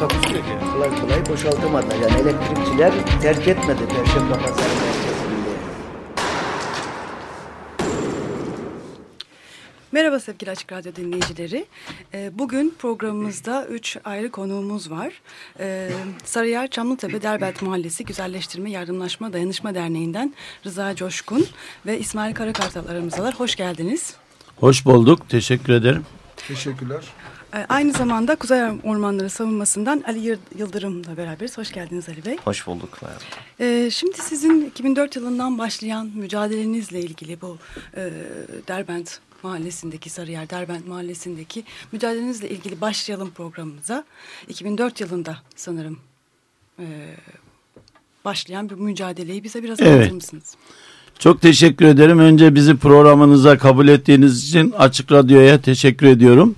Takusuyor ki. Kolay kolay boşaltamadı. Yani elektrikçiler terk etmedi Perşembe Pazarı merkezinde. Merhaba sevgili Açık Radyo dinleyicileri. Ee, Bugün programımızda üç ayrı konuğumuz var. Ee, Sarıyer Çamlıtepe Derbent Mahallesi Güzelleştirme Yardımlaşma Dayanışma Derneği'nden Rıza Coşkun ve İsmail Karakartal aramızdalar. Hoş geldiniz. Hoş bulduk. Teşekkür ederim. Teşekkürler. Ee, Aynı zamanda Kuzey Ormanları Savunması'ndan Ali Yıldırım'la beraberiz. Hoş geldiniz Ali Bey. Hoş bulduk. Ee, şimdi sizin 2004 yılından başlayan mücadelenizle ilgili bu e, Derbent Mahallesi'ndeki Sarıyer Derbent Mahallesi'ndeki mücadelenizle ilgili başlayalım programımıza. 2004 yılında sanırım e, başlayan bir mücadeleyi bize biraz Evet. anlatır mısınız? Çok teşekkür ederim. Önce bizi programınıza kabul ettiğiniz için Açık Radyo'ya teşekkür ediyorum.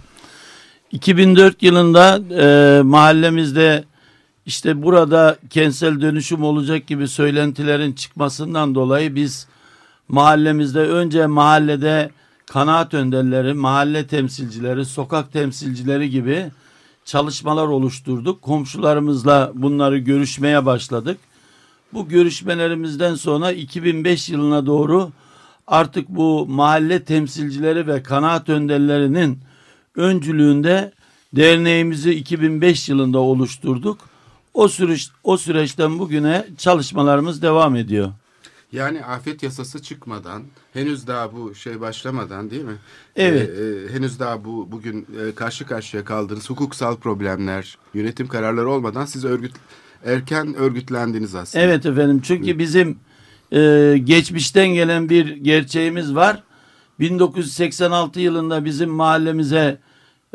2004 yılında e, mahallemizde işte burada kentsel dönüşüm olacak gibi söylentilerin çıkmasından dolayı biz mahallemizde önce mahallede kanaat önderleri, mahalle temsilcileri, sokak temsilcileri gibi çalışmalar oluşturduk. Komşularımızla bunları görüşmeye başladık. Bu görüşmelerimizden sonra 2005 yılına doğru artık bu mahalle temsilcileri ve kanaat önderlerinin öncülüğünde derneğimizi 2005 yılında oluşturduk. O süreç o süreçten bugüne çalışmalarımız devam ediyor. Yani afet yasası çıkmadan, henüz daha bu şey başlamadan değil mi? Evet. Ee, e, henüz daha bu bugün e, karşı karşıya kaldığınız hukuksal problemler, yönetim kararları olmadan siz örgüt erken örgütlendiniz aslında. Evet efendim çünkü bizim e, geçmişten gelen bir gerçeğimiz var. 1986 yılında bizim mahallemize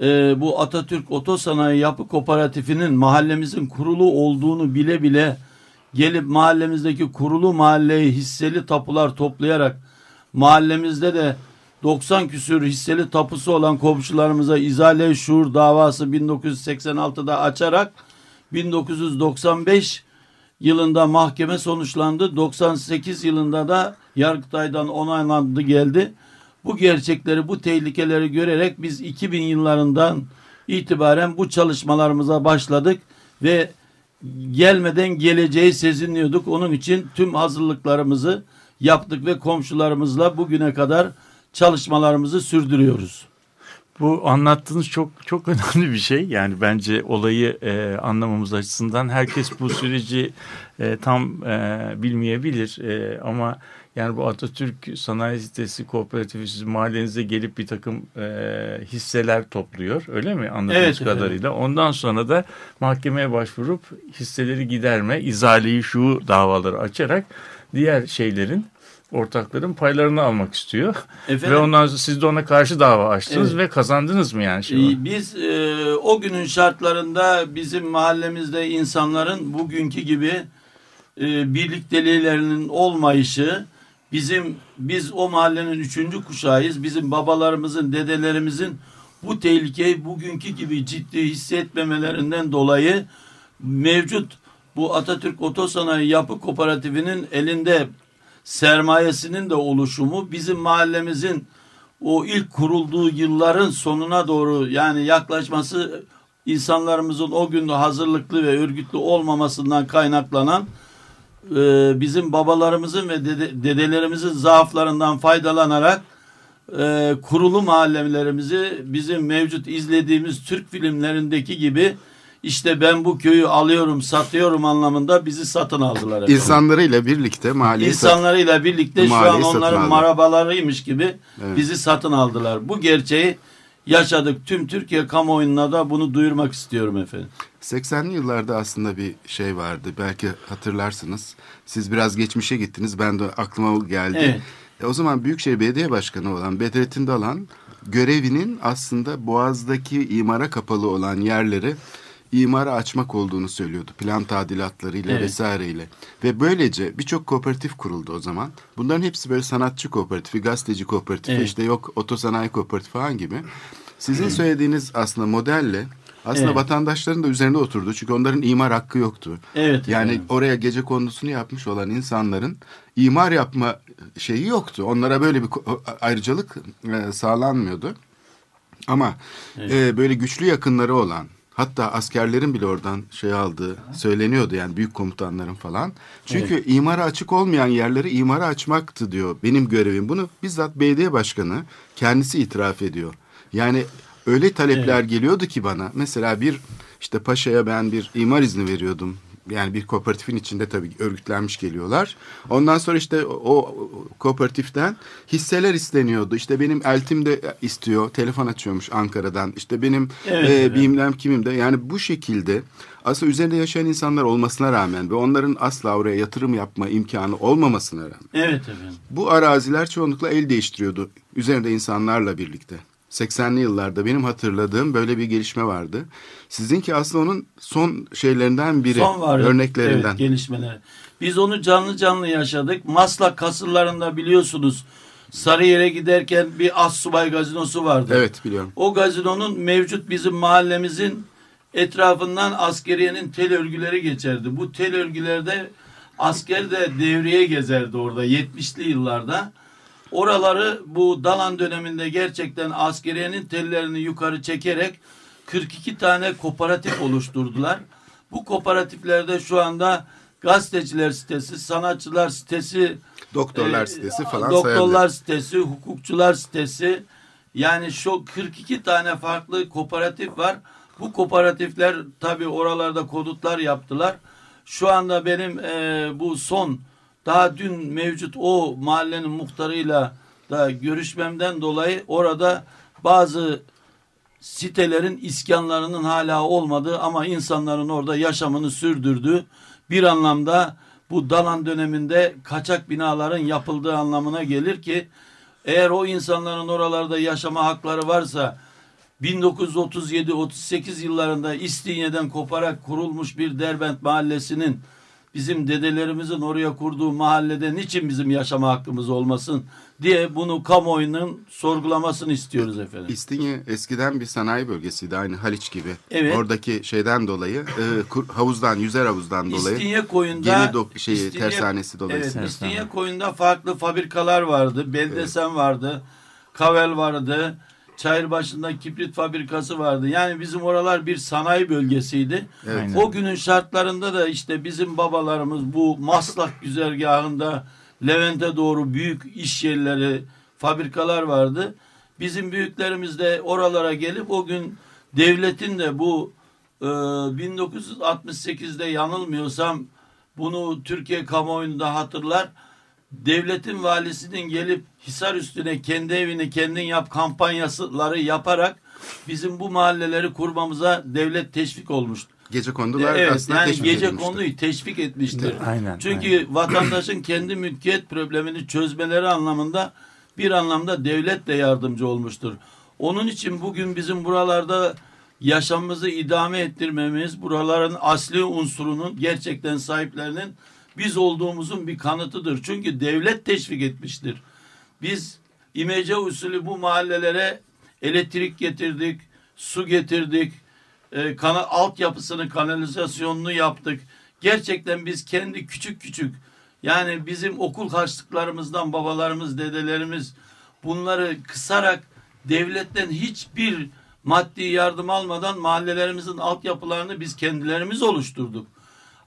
e, bu Atatürk Otosanayi Yapı Kooperatifinin mahallemizin kurulu olduğunu bile bile gelip mahallemizdeki kurulu mahalleye hisseli tapular toplayarak mahallemizde de 90 küsür hisseli tapusu olan komşularımıza izale şuur davası 1986'da açarak 1995 yılında mahkeme sonuçlandı. 98 yılında da Yargıtay'dan onaylandı geldi. Bu gerçekleri, bu tehlikeleri görerek biz 2000 yıllarından itibaren bu çalışmalarımıza başladık ve gelmeden geleceği sezinliyorduk. Onun için tüm hazırlıklarımızı yaptık ve komşularımızla bugüne kadar çalışmalarımızı sürdürüyoruz. Bu anlattığınız çok çok önemli bir şey. Yani bence olayı e, anlamamız açısından herkes bu süreci e, tam e, bilmeyebilir. E, ama yani bu Atatürk Sanayi Sitesi Kooperatifi sizin mahallenize gelip bir takım e, hisseler topluyor. Öyle mi anladığımız Evet efendim. kadarıyla? Ondan sonra da mahkemeye başvurup hisseleri giderme, izaleyi şu davaları açarak diğer şeylerin ortakların paylarını almak istiyor. Efendim? Ve ondan sonra siz de ona karşı dava açtınız Evet. ve kazandınız mı yani? Şey Biz e, o günün şartlarında bizim mahallemizde insanların bugünkü gibi e, birlikteliğlerinin olmayışı bizim biz o mahallenin üçüncü kuşağıyız. Bizim babalarımızın, dedelerimizin bu tehlikeyi bugünkü gibi ciddi hissetmemelerinden dolayı mevcut bu Atatürk Otosanayi Yapı Kooperatifinin elinde sermayesinin de oluşumu bizim mahallemizin o ilk kurulduğu yılların sonuna doğru yani yaklaşması insanlarımızın o gün hazırlıklı ve örgütlü olmamasından kaynaklanan e, bizim babalarımızın ve dede- dedelerimizin zaaflarından faydalanarak e, kurulu mahallelerimizi bizim mevcut izlediğimiz Türk filmlerindeki gibi işte ben bu köyü alıyorum satıyorum anlamında bizi satın aldılar. efendim. İnsanlarıyla birlikte mahalleyi sat- İnsanlarıyla birlikte şu an onların marabalarıymış gibi Evet. bizi satın aldılar. Bu gerçeği yaşadık. Tüm Türkiye kamuoyuna da bunu duyurmak istiyorum efendim. 80'li yıllarda aslında bir şey vardı. Belki hatırlarsınız. Siz biraz geçmişe gittiniz. Ben de aklıma geldi. Evet. E, o zaman Büyükşehir Belediye Başkanı olan Bedrettin Dalan görevinin aslında Boğaz'daki imara kapalı olan yerleri imara açmak olduğunu söylüyordu. Plan tadilatlarıyla Evet. vesaireyle. Ve böylece birçok kooperatif kuruldu o zaman. Bunların hepsi böyle sanatçı kooperatifi, gazeteci kooperatifi, Evet. işte yok otosanayi kooperatifi falan gibi. Sizin söylediğiniz aslında modelle aslında Evet. vatandaşların da üzerinde oturdu. Çünkü onların imar hakkı yoktu. Evet. Yani efendim. oraya gece kondusunu yapmış olan insanların imar yapma şeyi yoktu. Onlara böyle bir ayrıcalık e, sağlanmıyordu. Ama e, böyle güçlü yakınları olan hatta askerlerin bile oradan şey aldığı söyleniyordu yani büyük komutanların falan. Çünkü imara açık olmayan yerleri imara açmaktı diyor benim görevim. Bunu bizzat belediye başkanı kendisi itiraf ediyor. Yani öyle talepler geliyordu ki bana mesela bir işte paşaya ben bir imar izni veriyordum yani bir kooperatifin içinde tabii örgütlenmiş geliyorlar. Ondan sonra işte o, o kooperatiften hisseler isteniyordu. İşte benim eltim de istiyor. Telefon açıyormuş Ankara'dan. İşte benim Evet, e, evet. bilmem kimim de. Yani bu şekilde aslında üzerinde yaşayan insanlar olmasına rağmen ve onların asla oraya yatırım yapma imkanı olmamasına rağmen Evet efendim. bu araziler çoğunlukla el değiştiriyordu. Üzerinde insanlarla birlikte. 80'li yıllarda benim hatırladığım böyle bir gelişme vardı. Sizinki aslında onun son şeylerinden biri. Son var. Örneklerinden. Evet, gelişmeler. Biz onu canlı canlı yaşadık. Maslak kasırlarında biliyorsunuz Sarıyer'e giderken bir Assubay gazinosu vardı. Evet biliyorum. O gazinonun mevcut bizim mahallemizin etrafından askeriyenin tel örgüleri geçerdi. Bu tel örgülerde asker de devriye gezerdi orada 70'li yıllarda. Oraları bu Dalan döneminde gerçekten askeriyenin tellerini yukarı çekerek 42 tane kooperatif oluşturdular. Bu kooperatiflerde şu anda gazeteciler sitesi, sanatçılar sitesi, Doktorlar e, sitesi falan Doktorlar sayabilir. sitesi, hukukçular sitesi. Yani şu 42 tane farklı kooperatif var. Bu kooperatifler tabii oralarda kodutlar yaptılar. Şu anda benim e, bu son daha dün mevcut o mahallenin muhtarıyla da görüşmemden dolayı orada bazı sitelerin iskanlarının hala olmadığı ama insanların orada yaşamını sürdürdüğü bir anlamda bu Dalan döneminde kaçak binaların yapıldığı anlamına gelir ki eğer o insanların oralarda yaşama hakları varsa 1937-38 yıllarında İstinye'den koparak kurulmuş bir Derbent mahallesinin bizim dedelerimizin oraya kurduğu mahallede niçin bizim yaşama hakkımız olmasın diye bunu kamuoyunun sorgulamasını istiyoruz efendim. İstinye eskiden bir sanayi bölgesiydi aynı Haliç gibi. Evet. Oradaki şeyden dolayı e, kur- havuzdan yüzer havuzdan dolayı. İstinye koyunda Yeni dok- şeyi, İstinye- tersanesi dolayısıyla. Evet, İstinye koyunda farklı fabrikalar vardı. Beldesen vardı. Kavel vardı. Çayırbaşı'nda kibrit fabrikası vardı. Yani bizim oralar bir sanayi bölgesiydi. Evet. O günün şartlarında da işte bizim babalarımız bu Maslak güzergahında Levent'e doğru büyük iş yerleri, fabrikalar vardı. Bizim büyüklerimiz de oralara gelip o gün devletin de bu e, 1968'de yanılmıyorsam bunu Türkiye kamuoyunda hatırlar. Devletin valisinin gelip Hisar üstüne kendi evini kendin yap kampanyaları yaparak bizim bu mahalleleri kurmamıza devlet teşvik olmuştu. Gece kondular Evet aslında yani teşvik gece edilmişti. konuyu teşvik etmiştir. Aynen, Çünkü vatandaşın kendi mülkiyet problemini çözmeleri anlamında bir anlamda devlet de yardımcı olmuştur. Onun için bugün bizim buralarda yaşamımızı idame ettirmemiz, buraların asli unsurunun gerçekten sahiplerinin biz olduğumuzun bir kanıtıdır. Çünkü devlet teşvik etmiştir. Biz imece usulü bu mahallelere elektrik getirdik, su getirdik, e, kana, altyapısını, kanalizasyonunu yaptık. Gerçekten biz kendi küçük küçük yani bizim okul harçlıklarımızdan babalarımız, dedelerimiz bunları kısarak devletten hiçbir maddi yardım almadan mahallelerimizin altyapılarını biz kendilerimiz oluşturduk.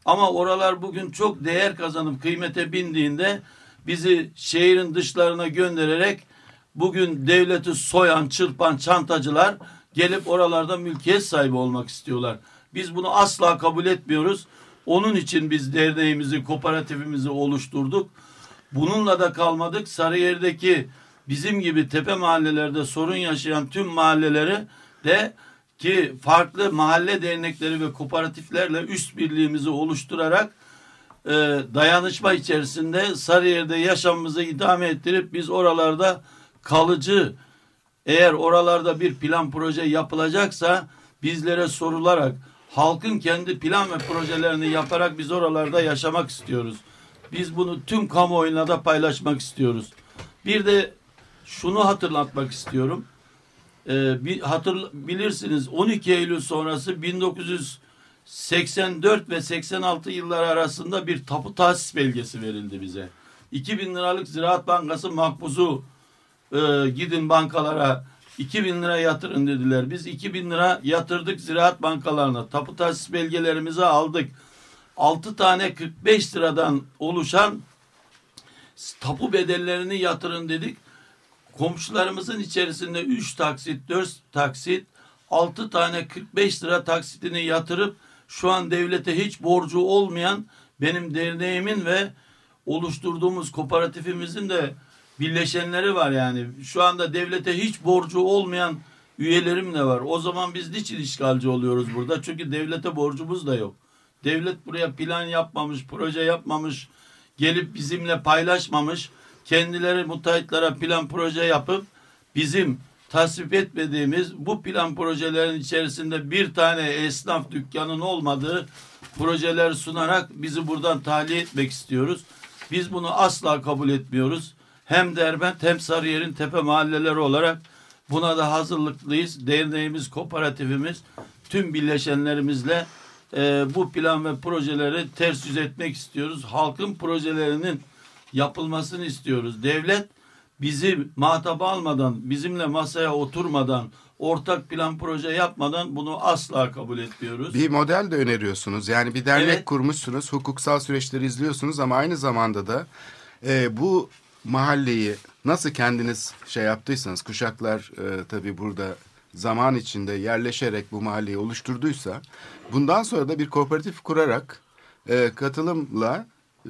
Ama oralar bugün çok değer kazanıp kıymete bindiğinde bizi şehrin dışlarına göndererek bugün devleti soyan, çırpan çantacılar gelip oralarda mülkiyet sahibi olmak istiyorlar. Biz bunu asla kabul etmiyoruz. Onun için biz derneğimizi, kooperatifimizi oluşturduk. Bununla da kalmadık. Sarıyer'deki bizim gibi tepe mahallelerde sorun yaşayan tüm mahalleleri de ki farklı mahalle dernekleri ve kooperatiflerle üst birliğimizi oluşturarak e, dayanışma içerisinde Sarıyer'de yaşamımızı idame ettirip biz oralarda kalıcı eğer oralarda bir plan proje yapılacaksa bizlere sorularak halkın kendi plan ve projelerini yaparak biz oralarda yaşamak istiyoruz. Biz bunu tüm kamuoyuna da paylaşmak istiyoruz. Bir de şunu hatırlatmak istiyorum. Ee, bir hatır bilirsiniz 12 Eylül sonrası 1984 ve 86 yıllar arasında bir tapu tahsis belgesi verildi bize. 2000 liralık Ziraat Bankası makbuzu e, gidin bankalara 2000 lira yatırın dediler. Biz 2000 lira yatırdık ziraat bankalarına. Tapu tahsis belgelerimizi aldık. 6 tane 45 liradan oluşan tapu bedellerini yatırın dedik. Komşularımızın içerisinde 3 taksit, 4 taksit, 6 tane 45 lira taksitini yatırıp şu an devlete hiç borcu olmayan benim derneğimin ve oluşturduğumuz kooperatifimizin de birleşenleri var yani. Şu anda devlete hiç borcu olmayan üyelerim de var. O zaman biz niçin işgalci oluyoruz burada? Çünkü devlete borcumuz da yok. Devlet buraya plan yapmamış, proje yapmamış, gelip bizimle paylaşmamış. Kendileri müteahhitlere plan proje yapıp bizim tasvip etmediğimiz bu plan projelerin içerisinde bir tane esnaf dükkanın olmadığı projeler sunarak bizi buradan tahliye etmek istiyoruz. Biz bunu asla kabul etmiyoruz. Hem Derbent hem Sarıyer'in tepe mahalleleri olarak buna da hazırlıklıyız. Derneğimiz, kooperatifimiz tüm birleşenlerimizle e, bu plan ve projeleri ters yüz etmek istiyoruz. Halkın projelerinin yapılmasını istiyoruz. Devlet bizi muhatap almadan, bizimle masaya oturmadan, ortak plan proje yapmadan bunu asla kabul etmiyoruz. Bir model de öneriyorsunuz. Yani bir dernek Evet. kurmuşsunuz, hukuksal süreçleri izliyorsunuz ama aynı zamanda da e, bu mahalleyi nasıl kendiniz şey yaptıysanız, kuşaklar e, tabii burada zaman içinde yerleşerek bu mahalleyi oluşturduysa, bundan sonra da bir kooperatif kurarak e, katılımla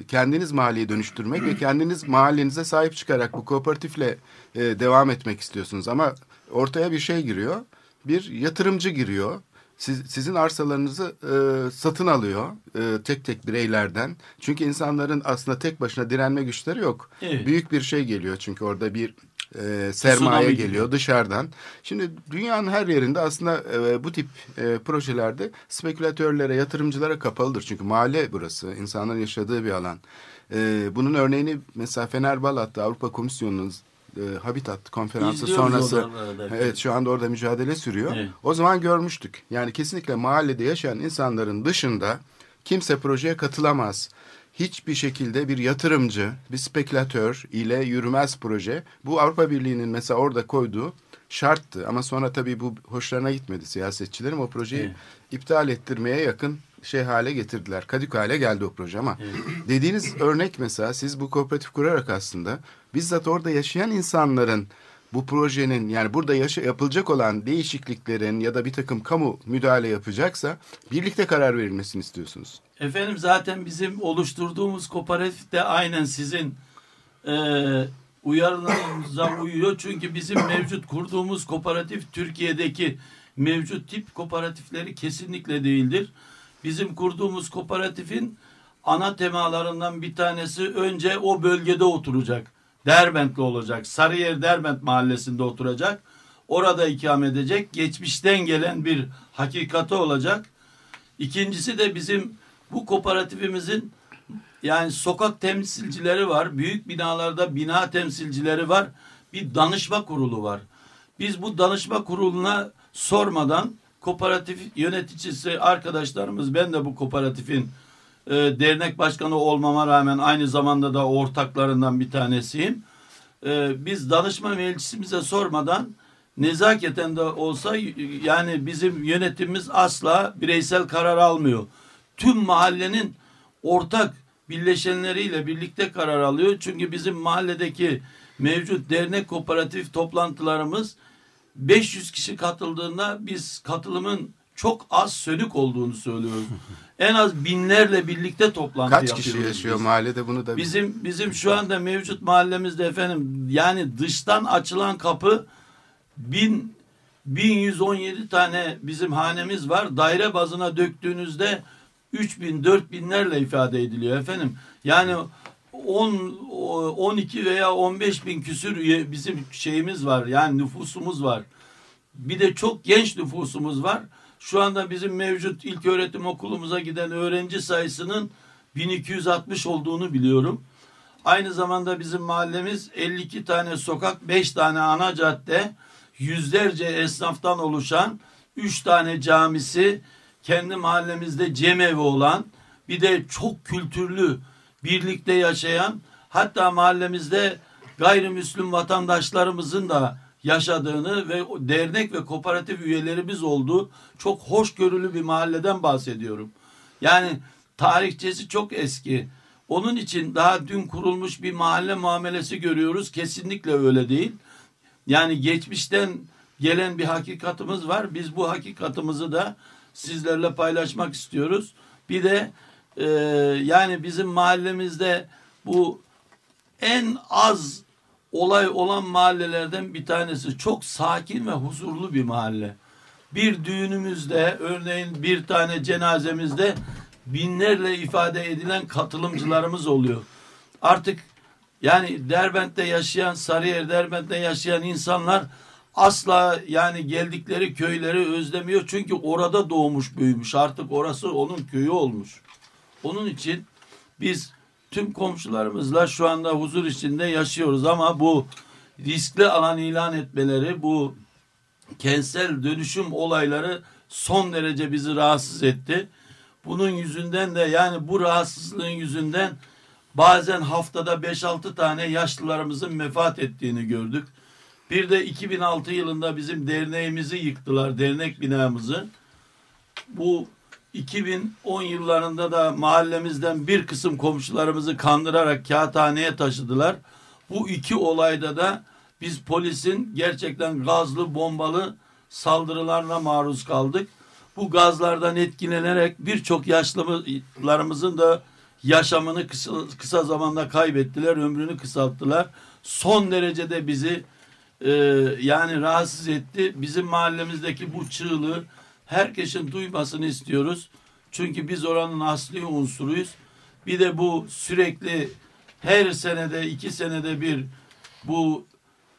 kendiniz mahalleyi dönüştürmek ve kendiniz mahallenize sahip çıkarak bu kooperatifle e, devam etmek istiyorsunuz. Ama ortaya bir şey giriyor, bir yatırımcı giriyor. Siz, sizin arsalarınızı e, satın alıyor e, tek tek bireylerden. Çünkü insanların aslında tek başına direnme güçleri yok. Evet. Büyük bir şey geliyor çünkü orada bir e, sermaye Tsunami geliyor gibi. dışarıdan. Şimdi dünyanın her yerinde aslında e, bu tip e, projelerde spekülatörlere, yatırımcılara kapalıdır. Çünkü mahalle burası, insanların yaşadığı bir alan. E, bunun örneğini mesela Fenerbahçe Avrupa Komisyonu'nun e, Habitat konferansı İzliyoruz sonrası evet şu anda orada mücadele sürüyor. Evet. O zaman görmüştük. Yani kesinlikle mahallede yaşayan insanların dışında kimse projeye katılamaz. Hiçbir şekilde bir yatırımcı, bir spekülatör ile yürümez proje. Bu Avrupa Birliği'nin mesela orada koyduğu şarttı. Ama sonra tabii bu hoşlarına gitmedi siyasetçilerin. O projeyi Evet. iptal ettirmeye yakın şey hale getirdiler. Kadük hale geldi o proje ama dediğiniz örnek mesela siz bu kooperatif kurarak aslında bizzat orada yaşayan insanların bu projenin yani burada yaşa, yapılacak olan değişikliklerin ya da bir takım kamu müdahale yapacaksa birlikte karar verilmesini istiyorsunuz. Efendim zaten bizim oluşturduğumuz kooperatif de aynen sizin e, uyarılarınıza uyuyor. Çünkü bizim mevcut kurduğumuz kooperatif Türkiye'deki mevcut tip kooperatifleri kesinlikle değildir. Bizim kurduğumuz kooperatifin ana temalarından bir tanesi önce o bölgede oturacak. Derbentli olacak. Sarıyer Derbent mahallesinde oturacak. Orada ikamet edecek. Geçmişten gelen bir hakikati olacak. İkincisi de bizim bu kooperatifimizin yani sokak temsilcileri var. Büyük binalarda bina temsilcileri var. Bir danışma kurulu var. Biz bu danışma kuruluna sormadan kooperatif yöneticisi arkadaşlarımız ben de bu kooperatifin e, dernek başkanı olmama rağmen aynı zamanda da ortaklarından bir tanesiyim. E, biz danışma meclisimize sormadan nezaketen de olsa yani bizim yönetimimiz asla bireysel karar almıyor. Tüm mahallenin ortak birleşenleriyle birlikte karar alıyor. Çünkü bizim mahalledeki mevcut dernek kooperatif toplantılarımız 500 kişi katıldığında biz katılımın çok az sönük olduğunu söylüyoruz. en az binlerle birlikte toplantı Kaç yapıyoruz. kişi yaşıyor biz. mahallede bunu da Bizim bizim şu anda mevcut mahallemizde efendim yani dıştan açılan kapı bin 1117 tane bizim hanemiz var. Daire bazına döktüğünüzde 3000 4000'lerle ifade ediliyor efendim. Yani 10 12 veya 15 bin küsür üye- bizim şeyimiz var. Yani nüfusumuz var. Bir de çok genç nüfusumuz var. Şu anda bizim mevcut ilk öğretim okulumuza giden öğrenci sayısının 1260 olduğunu biliyorum. Aynı zamanda bizim mahallemiz 52 tane sokak, 5 tane ana cadde, yüzlerce esnaftan oluşan 3 tane camisi, kendi mahallemizde cemevi olan, bir de çok kültürlü, birlikte yaşayan, hatta mahallemizde gayrimüslim vatandaşlarımızın da yaşadığını ve dernek ve kooperatif üyelerimiz olduğu çok hoşgörülü bir mahalleden bahsediyorum. Yani tarihçesi çok eski. Onun için daha dün kurulmuş bir mahalle muamelesi görüyoruz. Kesinlikle öyle değil. Yani geçmişten gelen bir hakikatımız var. Biz bu hakikatımızı da sizlerle paylaşmak istiyoruz. Bir de e, yani bizim mahallemizde bu en az olay olan mahallelerden bir tanesi. Çok sakin ve huzurlu bir mahalle. Bir düğünümüzde örneğin bir tane cenazemizde binlerle ifade edilen katılımcılarımız oluyor. Artık yani Derbent'te yaşayan, Sarıyer Derbent'te yaşayan insanlar asla yani geldikleri köyleri özlemiyor. Çünkü orada doğmuş büyümüş. Artık orası onun köyü olmuş. Onun için biz tüm komşularımızla şu anda huzur içinde yaşıyoruz ama bu riskli alan ilan etmeleri, bu kentsel dönüşüm olayları son derece bizi rahatsız etti. Bunun yüzünden de yani bu rahatsızlığın yüzünden bazen haftada 5-6 tane yaşlılarımızın vefat ettiğini gördük. Bir de 2006 yılında bizim derneğimizi yıktılar, dernek binamızı. Bu 2010 yıllarında da mahallemizden bir kısım komşularımızı kandırarak kağıthaneye taşıdılar. Bu iki olayda da biz polisin gerçekten gazlı, bombalı saldırılarına maruz kaldık. Bu gazlardan etkilenerek birçok yaşlılarımızın da yaşamını kısa, kısa zamanda kaybettiler, ömrünü kısalttılar. Son derecede bizi e, yani rahatsız etti. Bizim mahallemizdeki bu çığlığı herkesin duymasını istiyoruz. Çünkü biz oranın asli unsuruyuz. Bir de bu sürekli her senede iki senede bir bu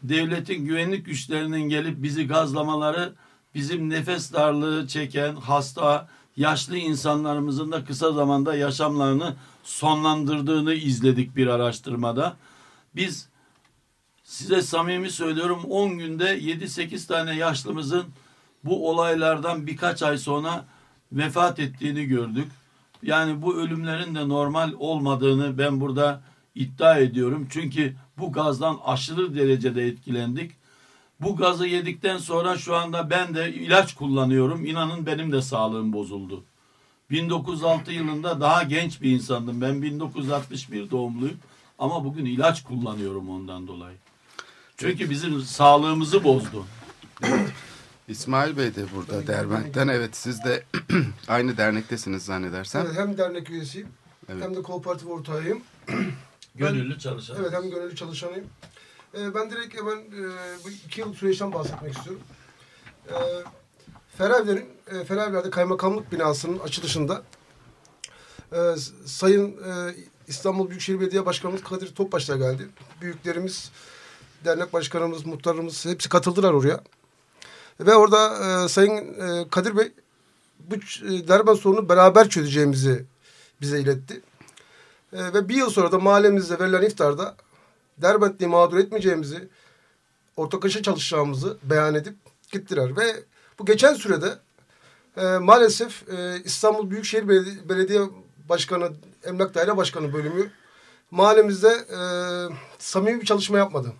devletin güvenlik güçlerinin gelip bizi gazlamaları bizim nefes darlığı çeken hasta yaşlı insanlarımızın da kısa zamanda yaşamlarını sonlandırdığını izledik bir araştırmada. Biz size samimi söylüyorum 10 günde 7-8 tane yaşlımızın bu olaylardan birkaç ay sonra vefat ettiğini gördük. Yani bu ölümlerin de normal olmadığını ben burada iddia ediyorum. Çünkü bu gazdan aşırı derecede etkilendik. Bu gazı yedikten sonra şu anda ben de ilaç kullanıyorum. İnanın benim de sağlığım bozuldu. 1906 yılında daha genç bir insandım. Ben 1961 doğumluyum. Ama bugün ilaç kullanıyorum ondan dolayı. Çünkü bizim sağlığımızı bozdu. İsmail Bey de burada Derbent'ten. Evet siz de aynı dernektesiniz zannedersem. Evet, hem dernek üyesiyim Evet. hem de kooperatif ortağıyım. Gönüllü çalışan. Evet hem gönüllü çalışanıyım. Ee, ben direkt hemen e, bu iki yıllık süreçten bahsetmek istiyorum. Ee, Ferevler'in, e, Ferevler'de kaymakamlık binasının açılışında e, Sayın e, İstanbul Büyükşehir Belediye Başkanımız Kadir Topbaş'ta geldi. Büyüklerimiz, dernek başkanımız, muhtarımız hepsi katıldılar oraya. Ve orada e, Sayın e, Kadir Bey bu e, Derbent sorunu beraber çözeceğimizi bize iletti. E, ve bir yıl sonra da mahallemizde verilen iftarda Derbentli'yi mağdur etmeyeceğimizi, ortaklaşa çalışacağımızı beyan edip gittiler. Ve bu geçen sürede e, maalesef e, İstanbul Büyükşehir Belediye Başkanı, Emlak Daire Başkanı bölümü mahallemizde e, samimi bir çalışma yapmadı.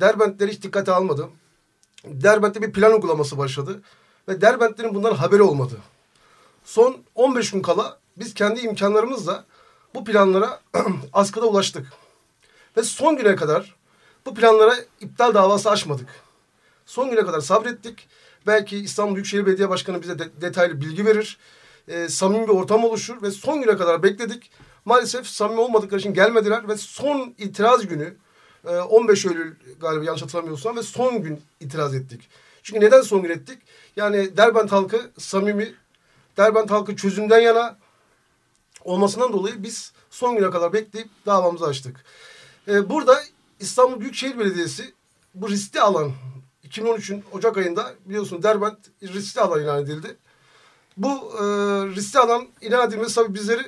Derbentleri hiç dikkate almadı. Derbent'te bir plan uygulaması başladı. Ve Derbentlerin bundan haberi olmadı. Son 15 gün kala biz kendi imkanlarımızla bu planlara askıda ulaştık. Ve son güne kadar bu planlara iptal davası açmadık. Son güne kadar sabrettik. Belki İstanbul Büyükşehir Belediye Başkanı bize de- detaylı bilgi verir. Ee, samimi bir ortam oluşur ve son güne kadar bekledik. Maalesef samimi olmadıkları için gelmediler ve son itiraz günü e, 15 Eylül galiba yanlış hatırlamıyorsam ve son gün itiraz ettik. Çünkü neden son gün ettik? Yani Derbent halkı samimi, Derbent halkı çözümden yana olmasından dolayı biz son güne kadar bekleyip davamızı açtık. Ee, burada İstanbul Büyükşehir Belediyesi bu riskli alan 2013'ün Ocak ayında biliyorsunuz Derbent riskli alan ilan edildi. Bu e, riskli alan ilan edilmesi tabii bizleri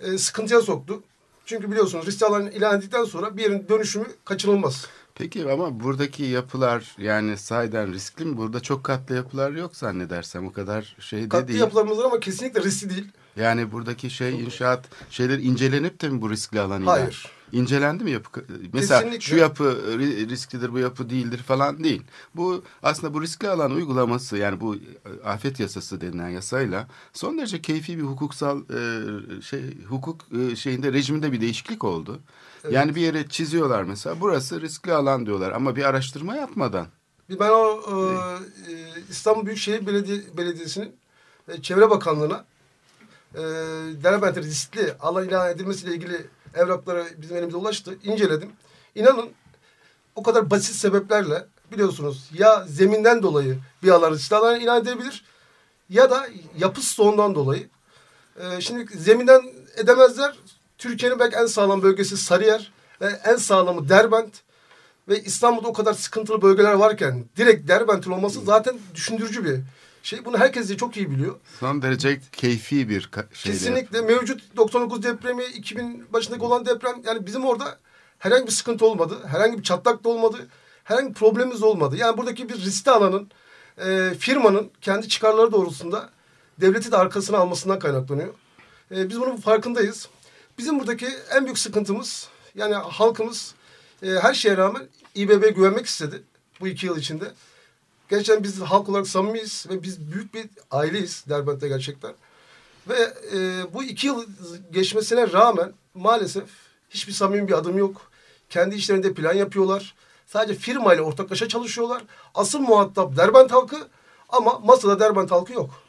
e, sıkıntıya soktu. Çünkü biliyorsunuz riskli alan ilan edildikten sonra bir yerin dönüşümü kaçınılmaz. Peki ama buradaki yapılar yani sahiden riskli mi? Burada çok katlı yapılar yok zannedersem o kadar şey de Katlı değil. yapılarımız var ama kesinlikle riskli değil. Yani buradaki şey inşaat şeyler incelenip de mi bu riskli alan ilan? Hayır. İncelendi mi yapı? Mesela Kesinlikle. şu yapı ri- risklidir bu yapı değildir falan değil. Bu aslında bu riskli alan uygulaması yani bu e, afet yasası denilen yasayla son derece keyfi bir hukuksal e, şey hukuk e, şeyinde rejiminde bir değişiklik oldu. Yani bir yere çiziyorlar mesela burası riskli alan diyorlar ama bir araştırma yapmadan. Ben o e, İstanbul Büyükşehir Belediye, Belediyesi'nin e, Çevre Bakanlığı'na e, Derbent'e riskli alan ilan edilmesiyle ilgili evrakları bizim elimize ulaştı. İnceledim. İnanın o kadar basit sebeplerle biliyorsunuz ya zeminden dolayı riskli alan ilan edilebilir ya da yapı stoğundan dolayı. E, şimdi zeminden edemezler. Türkiye'nin belki en sağlam bölgesi Sarıyer ve en sağlamı Derbent ve İstanbul'da o kadar sıkıntılı bölgeler varken direkt Derbent'in olması zaten düşündürücü bir şey. Bunu herkes de çok iyi biliyor. Son derece keyfi bir şeyle Kesinlikle mevcut 99 depremi, 2000 başındaki olan deprem yani bizim orada herhangi bir sıkıntı olmadı. Herhangi bir çatlak da olmadı. Herhangi bir problemimiz olmadı. Yani buradaki bir riskli alanın e, firmanın kendi çıkarları doğrultusunda devleti de arkasına almasından kaynaklanıyor. E, biz bunun farkındayız. Bizim buradaki en büyük sıkıntımız yani halkımız e, her şeye rağmen İBB'ye güvenmek istedi bu iki yıl içinde. Gerçekten biz halk olarak samimiyiz ve biz büyük bir aileyiz Derbent'te gerçekten. Ve e, bu iki yıl geçmesine rağmen maalesef hiçbir samimi bir adım yok. Kendi işlerinde plan yapıyorlar. Sadece firmayla ortaklaşa çalışıyorlar. Asıl muhatap Derbent halkı ama masada Derbent halkı yok.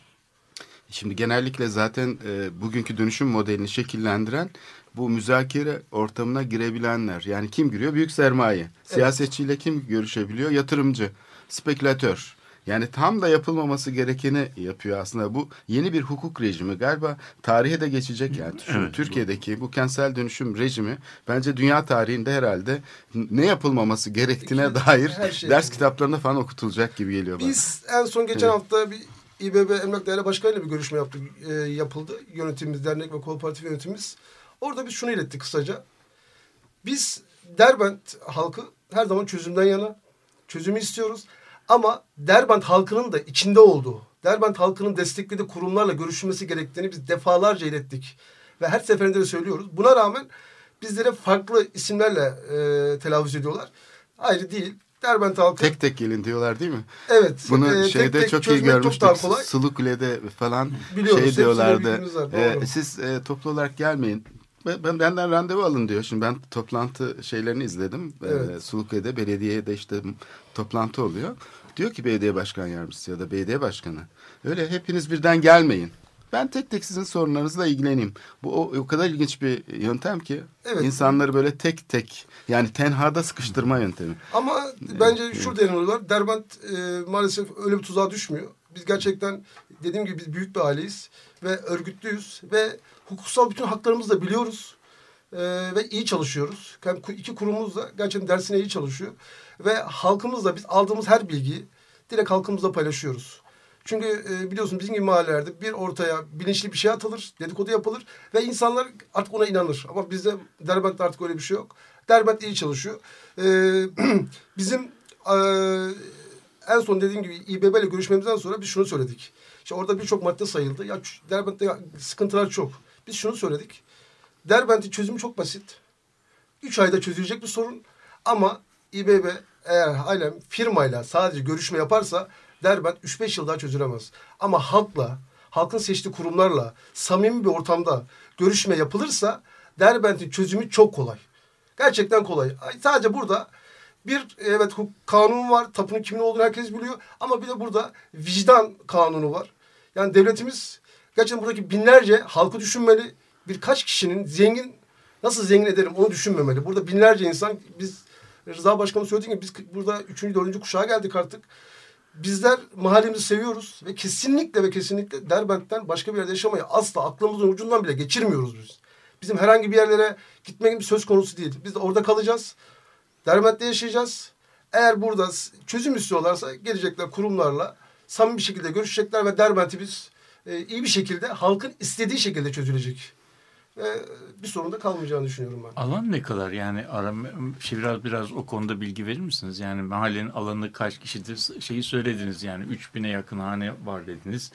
Şimdi genellikle zaten e, bugünkü dönüşüm modelini şekillendiren bu müzakere ortamına girebilenler. Yani kim giriyor? Büyük sermaye. Siyasetçiyle kim görüşebiliyor? Yatırımcı, spekülatör. Yani tam da yapılmaması gerekeni yapıyor aslında. Bu yeni bir hukuk rejimi galiba tarihe de geçecek yani. Şu Evet, Türkiye'deki bu kentsel dönüşüm rejimi bence dünya tarihinde herhalde ne yapılmaması gerektiğine dair şey. ders kitaplarında falan okutulacak gibi geliyor bana. Biz en son geçen hafta bir İBB Emlak Daire Başkanı ile bir görüşme yaptık, e, yapıldı. Yönetimimiz, dernek ve kooperatif yönetimimiz. Orada biz şunu ilettik kısaca. Biz Derbent halkı her zaman çözümden yana, çözümü istiyoruz. Ama Derbent halkının da içinde olduğu, Derbent halkının desteklediği kurumlarla görüşülmesi gerektiğini biz defalarca ilettik. Ve her seferinde de söylüyoruz. Buna rağmen bizlere farklı isimlerle e, telaffuz ediyorlar. Ayrı değil. Derbent halkı... Tek tek gelin diyorlar değil mi? Evet. Bunu e, şeyde tek çok iyi görmüştük. Çok. Sulukule'de falan Biliyoruz, şey diyorlardı. e, siz e, toplu olarak gelmeyin. Ben, ben- benden randevu alın diyor. Şimdi ben toplantı şeylerini izledim. E, Evet. Sulukule'de belediyede işte toplantı oluyor. Diyor ki belediye başkan yardımcısı ya da belediye başkanı. Öyle hepiniz birden gelmeyin. Ben tek tek sizin sorunlarınızla ilgileneyim. Bu o, o kadar ilginç bir yöntem ki Evet. insanları böyle tek tek yani tenhada sıkıştırma yöntemi. Ama bence şurada yanılıyorlar. Derbent e, maalesef öyle bir tuzağa düşmüyor. Biz gerçekten dediğim gibi biz büyük bir aileyiz ve örgütlüyüz ve hukuksal bütün haklarımızı da biliyoruz. E, ve iyi çalışıyoruz. Hem iki kurumumuz da gerçekten dersine iyi çalışıyor. Ve halkımızla biz aldığımız her bilgiyi direkt halkımızla paylaşıyoruz. Çünkü e, biliyorsun bizim gibi mahallelerde bir ortaya bilinçli bir şey atılır, dedikodu yapılır ve insanlar artık ona inanır. Ama bizde Derbent'te artık öyle bir şey yok. Derbent iyi çalışıyor. E, bizim e, en son dediğim gibi İBB ile görüşmemizden sonra biz şunu söyledik. İşte orada birçok madde sayıldı. Ya Derbent'te sıkıntılar çok. Biz şunu söyledik. Derbent'in çözümü çok basit. Üç ayda çözülecek bir sorun. Ama İBB eğer halen firmayla sadece görüşme yaparsa Derbent 3-5 yıl daha çözülemez. Ama halkla, halkın seçtiği kurumlarla samimi bir ortamda görüşme yapılırsa Derbent'in çözümü çok kolay. Gerçekten kolay. Ay, Sadece burada bir evet kanun var. Tapunun kimin olduğunu herkes biliyor. Ama bir de burada vicdan kanunu var. Yani devletimiz gerçekten buradaki binlerce halkı düşünmeli. Birkaç kişinin zengin nasıl zengin ederim onu düşünmemeli. Burada binlerce insan biz Rıza Başkanım söylediği gibi biz burada üçüncü, dördüncü kuşağa geldik artık. Bizler mahallemizi seviyoruz ve kesinlikle ve kesinlikle Derbent'ten başka bir yerde yaşamayı asla aklımızın ucundan bile geçirmiyoruz biz. Bizim herhangi bir yerlere gitmek gibi söz konusu değil. Biz de orada kalacağız. Derbent'te yaşayacağız. Eğer burada çözüm istiyorlarsa gelecekler kurumlarla samimi bir şekilde görüşecekler ve Derbent'i biz e, iyi bir şekilde halkın istediği şekilde çözülecek. Ve bir sorun da kalmayacağını düşünüyorum ben. Alan ne kadar yani arama, şey biraz biraz o konuda bilgi verir misiniz? Yani mahallenin alanı kaç kişidir şeyi söylediniz yani 3000'e yakın hane var dediniz.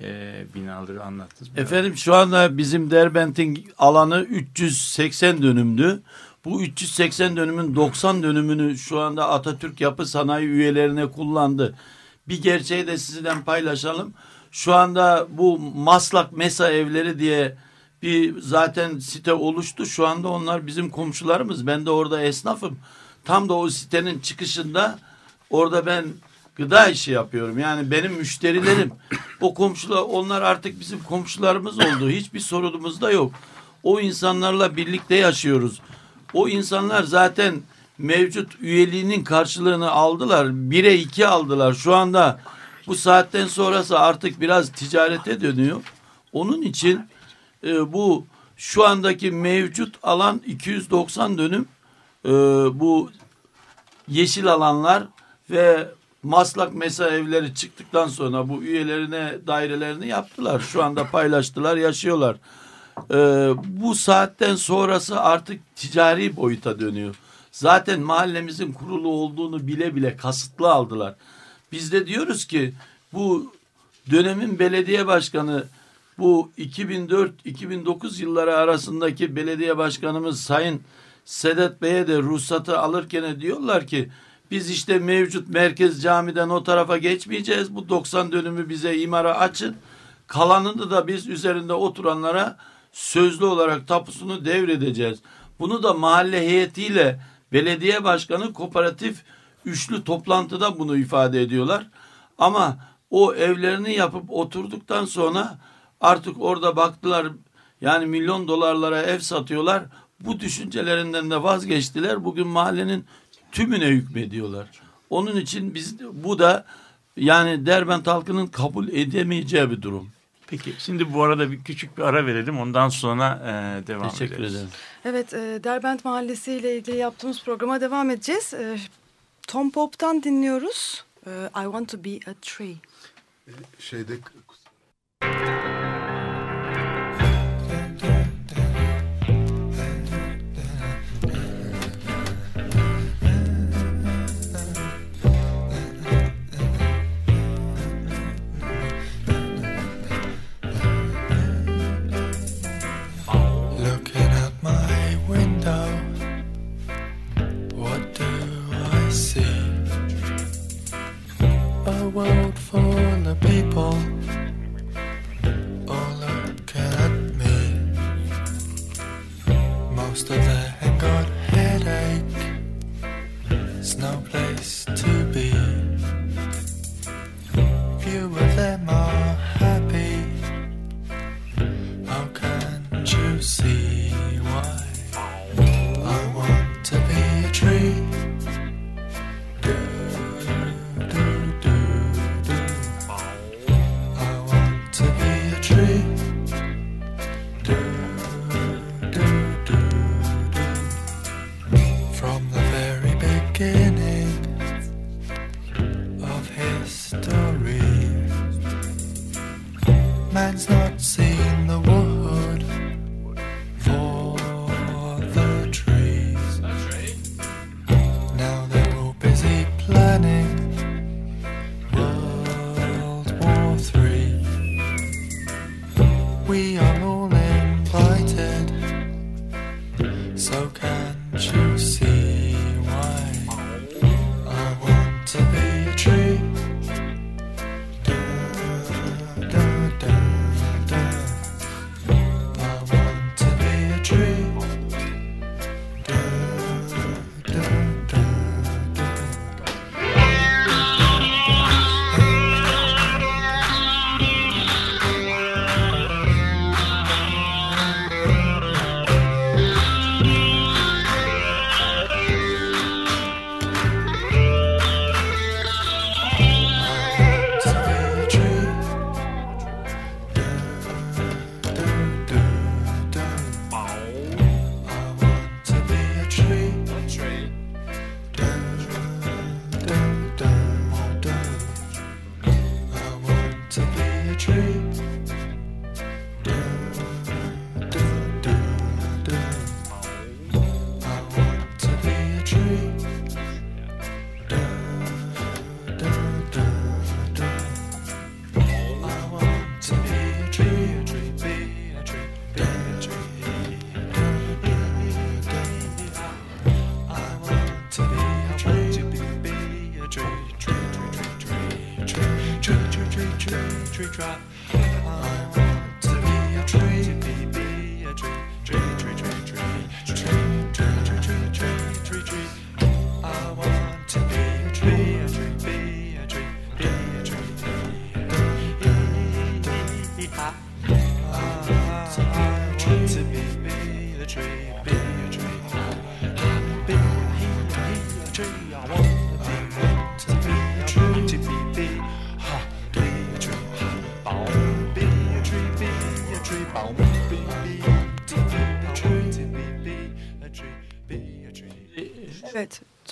E, binaları anlattınız. Efendim şu anda bizim Derbent'in alanı 380 dönümdü. Bu 380 dönümün 90 dönümünü şu anda Atatürk Yapı Sanayi üyelerine kullandı. Bir gerçeği de sizden paylaşalım. Şu anda bu Maslak Mesa evleri diye bir zaten site oluştu. Şu anda onlar bizim komşularımız. Ben de orada esnafım. Tam da o sitenin çıkışında orada ben gıda işi yapıyorum. Yani benim müşterilerim o komşular onlar artık bizim komşularımız oldu. Hiçbir sorunumuz da yok. O insanlarla birlikte yaşıyoruz. O insanlar zaten mevcut üyeliğinin karşılığını aldılar. Bire iki aldılar. Şu anda bu saatten sonrası artık biraz ticarete dönüyor. Onun için e, bu şu andaki mevcut alan 290 dönüm e, bu yeşil alanlar ve maslak mesa evleri çıktıktan sonra bu üyelerine dairelerini yaptılar. Şu anda paylaştılar, yaşıyorlar. E, bu saatten sonrası artık ticari boyuta dönüyor. Zaten mahallemizin kurulu olduğunu bile bile kasıtlı aldılar. Biz de diyoruz ki bu dönemin belediye başkanı bu 2004-2009 yılları arasındaki belediye başkanımız Sayın Sedat Bey'e de ruhsatı alırken diyorlar ki biz işte mevcut merkez camiden o tarafa geçmeyeceğiz. Bu 90 dönümü bize imara açın. Kalanını da biz üzerinde oturanlara sözlü olarak tapusunu devredeceğiz. Bunu da mahalle heyetiyle belediye başkanı kooperatif üçlü toplantıda bunu ifade ediyorlar. Ama o evlerini yapıp oturduktan sonra artık orada baktılar yani milyon dolarlara ev satıyorlar. Bu düşüncelerinden de vazgeçtiler. Bugün mahallenin tümüne hükmediyorlar. Onun için biz bu da yani Derbent halkının kabul edemeyeceği bir durum. Peki şimdi bu arada bir küçük bir ara verelim ondan sonra e, devam Teşekkür ederiz. ederim. Evet, e, Derbent Mahallesi ile ilgili yaptığımız programa devam edeceğiz. E, Tom Pope'tan dinliyoruz. E, I Want to Be a Tree. Şeyde A world full of people,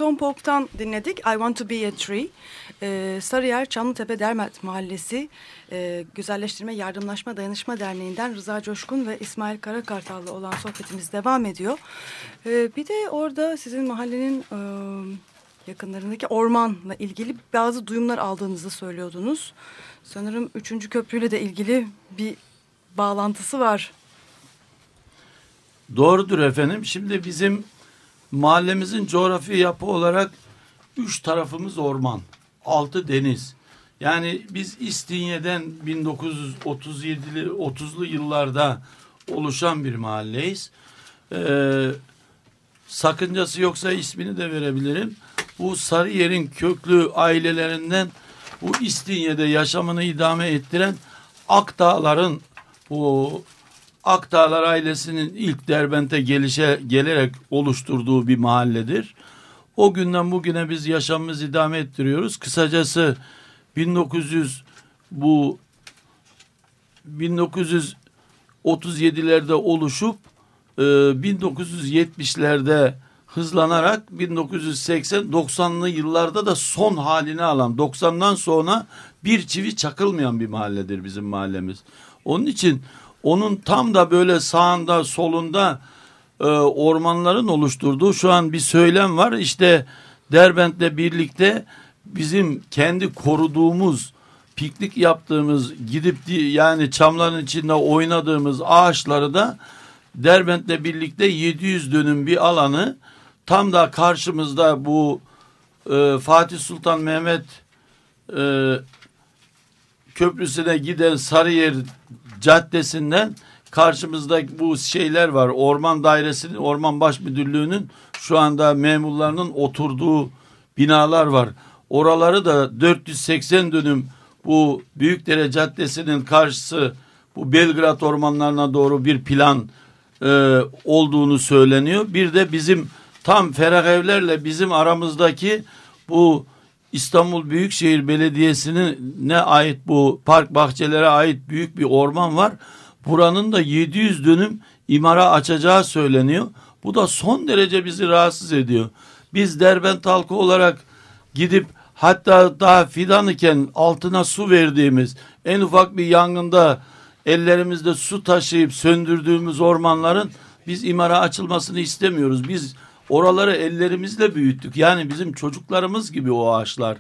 Tom Pope'tan dinledik I Want To Be A Tree. Ee, Sarıyer Çamlıtepe Dermet Mahallesi e, Güzelleştirme Yardımlaşma Dayanışma Derneği'nden Rıza Coşkun ve İsmail Karakartal'la olan sohbetimiz devam ediyor. Ee, bir de orada sizin mahallenin e, yakınlarındaki ormanla ilgili bazı duyumlar aldığınızı söylüyordunuz. Sanırım 3. köprüyle de ilgili bir bağlantısı var. Doğrudur efendim. Şimdi bizim mahallemizin coğrafi yapı olarak üç tarafımız orman, altı deniz. Yani biz İstinye'den 1937'li 30'lu yıllarda oluşan bir mahalleyiz. Ee, sakıncası yoksa ismini de verebilirim. Bu Sarıyer'in köklü ailelerinden bu İstinye'de yaşamını idame ettiren Akdağların bu Akdağlar ailesinin ilk Derbent'e gelişe gelerek oluşturduğu bir mahalledir. O günden bugüne biz yaşamımızı idame ettiriyoruz. Kısacası 1900 bu 1937'lerde oluşup e, 1970'lerde hızlanarak 1980-90'lı yıllarda da son halini alan 90'dan sonra bir çivi çakılmayan bir mahalledir bizim mahallemiz. Onun için onun tam da böyle sağında solunda e, ormanların oluşturduğu şu an bir söylem var. İşte Derbent'le birlikte bizim kendi koruduğumuz piknik yaptığımız gidip di- yani çamların içinde oynadığımız ağaçları da Derbent'le birlikte 700 dönüm bir alanı tam da karşımızda bu e, Fatih Sultan Mehmet e, köprüsüne giden Sarıyer Caddesi'nden karşımızda bu şeyler var. Orman Dairesi'nin, Orman Baş Müdürlüğü'nün şu anda memurlarının oturduğu binalar var. Oraları da 480 dönüm bu Büyükdere Caddesi'nin karşısı bu Belgrad ormanlarına doğru bir plan e, olduğunu söyleniyor. Bir de bizim tam ferah evlerle bizim aramızdaki bu İstanbul Büyükşehir Belediyesi'nin ne ait bu park bahçelere ait büyük bir orman var. Buranın da 700 dönüm imara açacağı söyleniyor. Bu da son derece bizi rahatsız ediyor. Biz Derbent halkı olarak gidip hatta daha fidan iken altına su verdiğimiz en ufak bir yangında ellerimizde su taşıyıp söndürdüğümüz ormanların biz imara açılmasını istemiyoruz. Biz oraları ellerimizle büyüttük. Yani bizim çocuklarımız gibi o ağaçlar.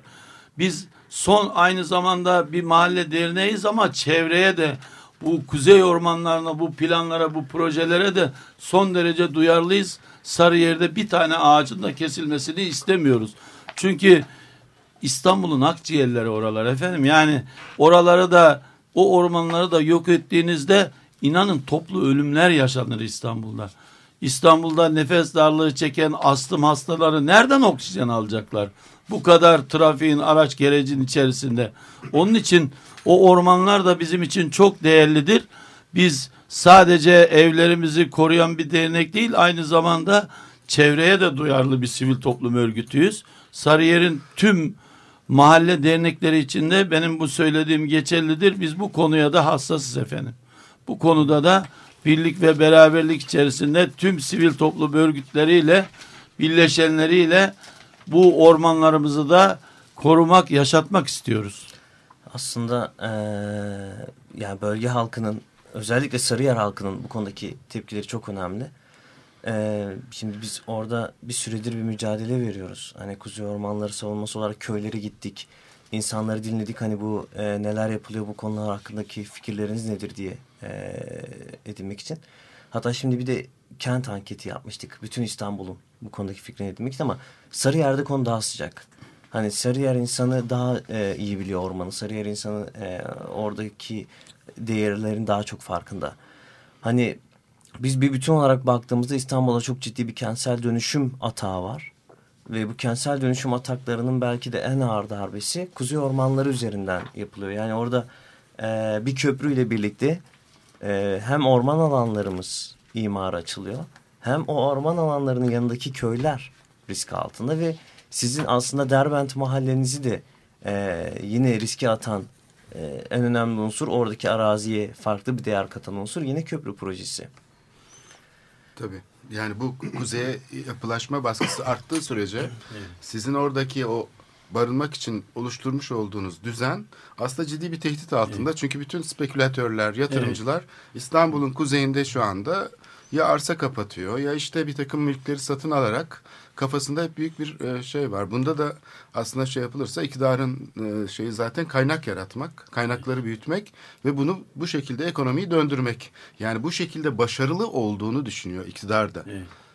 Biz son aynı zamanda bir mahalle derneğiz ama çevreye de bu kuzey ormanlarına, bu planlara, bu projelere de son derece duyarlıyız. Sarıyer'de bir tane ağacın da kesilmesini istemiyoruz. Çünkü İstanbul'un akciğerleri oralar efendim. Yani oraları da o ormanları da yok ettiğinizde inanın toplu ölümler yaşanır İstanbul'da. İstanbul'da nefes darlığı çeken astım hastaları nereden oksijen alacaklar? Bu kadar trafiğin araç gerecin içerisinde. Onun için o ormanlar da bizim için çok değerlidir. Biz sadece evlerimizi koruyan bir dernek değil aynı zamanda çevreye de duyarlı bir sivil toplum örgütüyüz. Sarıyer'in tüm mahalle dernekleri içinde benim bu söylediğim geçerlidir. Biz bu konuya da hassasız efendim. Bu konuda da birlik ve beraberlik içerisinde tüm sivil toplum örgütleriyle, birleşenleriyle bu ormanlarımızı da korumak, yaşatmak istiyoruz. Aslında eee yani bölge halkının özellikle Sarıyer halkının bu konudaki tepkileri çok önemli. Eee, şimdi biz orada bir süredir bir mücadele veriyoruz. Hani Kuzey Ormanları savunması olarak köyleri gittik. İnsanları dinledik hani bu eee, neler yapılıyor bu konular hakkındaki fikirleriniz nedir diye eee, edinmek için. Hatta şimdi bir de kent anketi yapmıştık. Bütün İstanbul'un bu konudaki fikrini edinmek için ama Sarıyer'de konu daha sıcak. Hani Sarıyer insanı daha e, iyi biliyor ormanı. Sarıyer insanı e, oradaki değerlerin daha çok farkında. Hani biz bir bütün olarak baktığımızda İstanbul'da çok ciddi bir kentsel dönüşüm atağı var. Ve bu kentsel dönüşüm ataklarının belki de en ağır darbesi kuzey ormanları üzerinden yapılıyor. Yani orada e, bir köprüyle birlikte e, hem orman alanlarımız imara açılıyor hem o orman alanlarının yanındaki köyler risk altında ve sizin aslında Derbent mahallenizi de e, yine riske atan e, en önemli unsur oradaki araziye farklı bir değer katan unsur yine köprü projesi. Tabii. Yani bu kuzeye yapılaşma baskısı arttığı sürece sizin oradaki o barınmak için oluşturmuş olduğunuz düzen aslında ciddi bir tehdit altında. Çünkü bütün spekülatörler, yatırımcılar İstanbul'un kuzeyinde şu anda ya arsa kapatıyor ya işte bir takım mülkleri satın alarak kafasında hep büyük bir e, şey var. Bunda da aslında şey yapılırsa iktidarın e, şeyi zaten kaynak yaratmak, kaynakları büyütmek ve bunu bu şekilde ekonomiyi döndürmek. Yani bu şekilde başarılı olduğunu düşünüyor iktidar da.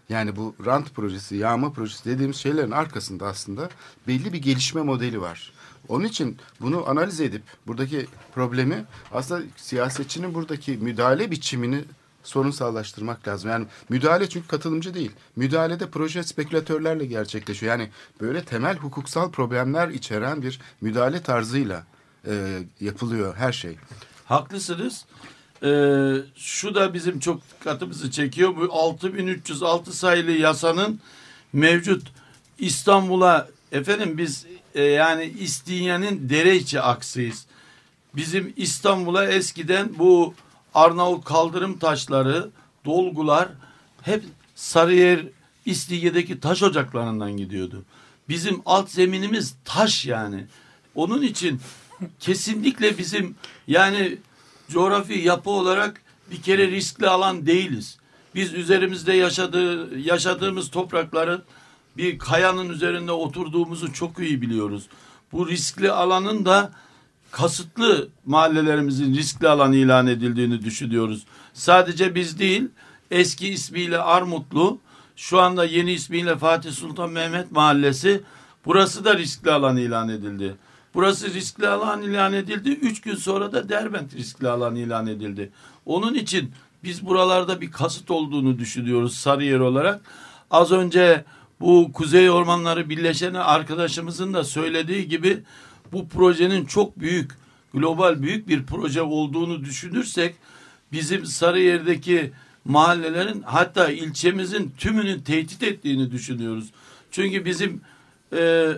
Yani bu rant projesi, yağma projesi dediğimiz şeylerin arkasında aslında belli bir gelişme modeli var. Onun için bunu analiz edip buradaki problemi aslında siyasetçinin buradaki müdahale biçimini sorunsallaştırmak lazım. Yani müdahale çünkü katılımcı değil. Müdahalede proje spekülatörlerle gerçekleşiyor. Yani böyle temel hukuksal problemler içeren bir müdahale tarzıyla e, yapılıyor her şey. Haklısınız. Ee, şu da bizim çok dikkatimizi çekiyor. Bu 6306 sayılı yasanın mevcut İstanbul'a efendim biz e, yani İstinye'nin dere içi aksıyız. Bizim İstanbul'a eskiden bu Arnavut kaldırım taşları, dolgular hep Sarıyer İstige'deki taş ocaklarından gidiyordu. Bizim alt zeminimiz taş yani. Onun için kesinlikle bizim yani coğrafi yapı olarak bir kere riskli alan değiliz. Biz üzerimizde yaşadığı, yaşadığımız toprakların bir kayanın üzerinde oturduğumuzu çok iyi biliyoruz. Bu riskli alanın da kasıtlı mahallelerimizin riskli alan ilan edildiğini düşünüyoruz. Sadece biz değil, eski ismiyle Armutlu, şu anda yeni ismiyle Fatih Sultan Mehmet Mahallesi, burası da riskli alan ilan edildi. Burası riskli alan ilan edildi. Üç gün sonra da Derbent riskli alan ilan edildi. Onun için biz buralarda bir kasıt olduğunu düşünüyoruz Sarıyer olarak. Az önce bu Kuzey Ormanları Birleşeni arkadaşımızın da söylediği gibi bu projenin çok büyük, global büyük bir proje olduğunu düşünürsek bizim Sarıyer'deki mahallelerin hatta ilçemizin tümünün tehdit ettiğini düşünüyoruz. Çünkü bizim e,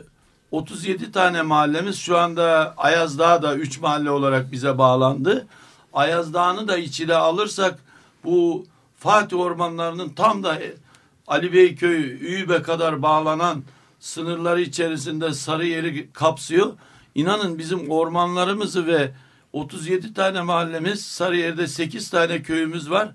37 tane mahallemiz şu anda Ayaz da 3 mahalle olarak bize bağlandı. Ayaz Dağı'nı da içine alırsak bu Fatih ormanlarının tam da Ali Beyköy, Üyübe kadar bağlanan sınırları içerisinde Sarıyer'i kapsıyor. İnanın bizim ormanlarımızı ve 37 tane mahallemiz, Sarıyer'de 8 tane köyümüz var.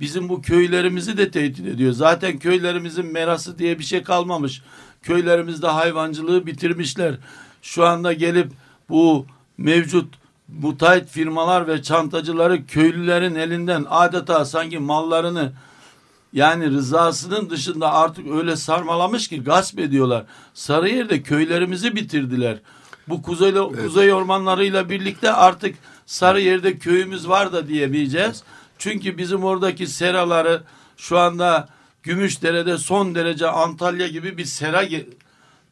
Bizim bu köylerimizi de tehdit ediyor. Zaten köylerimizin merası diye bir şey kalmamış. Köylerimizde hayvancılığı bitirmişler. Şu anda gelip bu mevcut mutayit firmalar ve çantacıları köylülerin elinden adeta sanki mallarını yani rızasının dışında artık öyle sarmalamış ki gasp ediyorlar. Sarıyer'de köylerimizi bitirdiler. Bu kuzey, evet. kuzey ormanlarıyla birlikte artık Sarıyer'de köyümüz var da diyebileceğiz. Çünkü bizim oradaki seraları şu anda Gümüşdere'de son derece Antalya gibi bir sera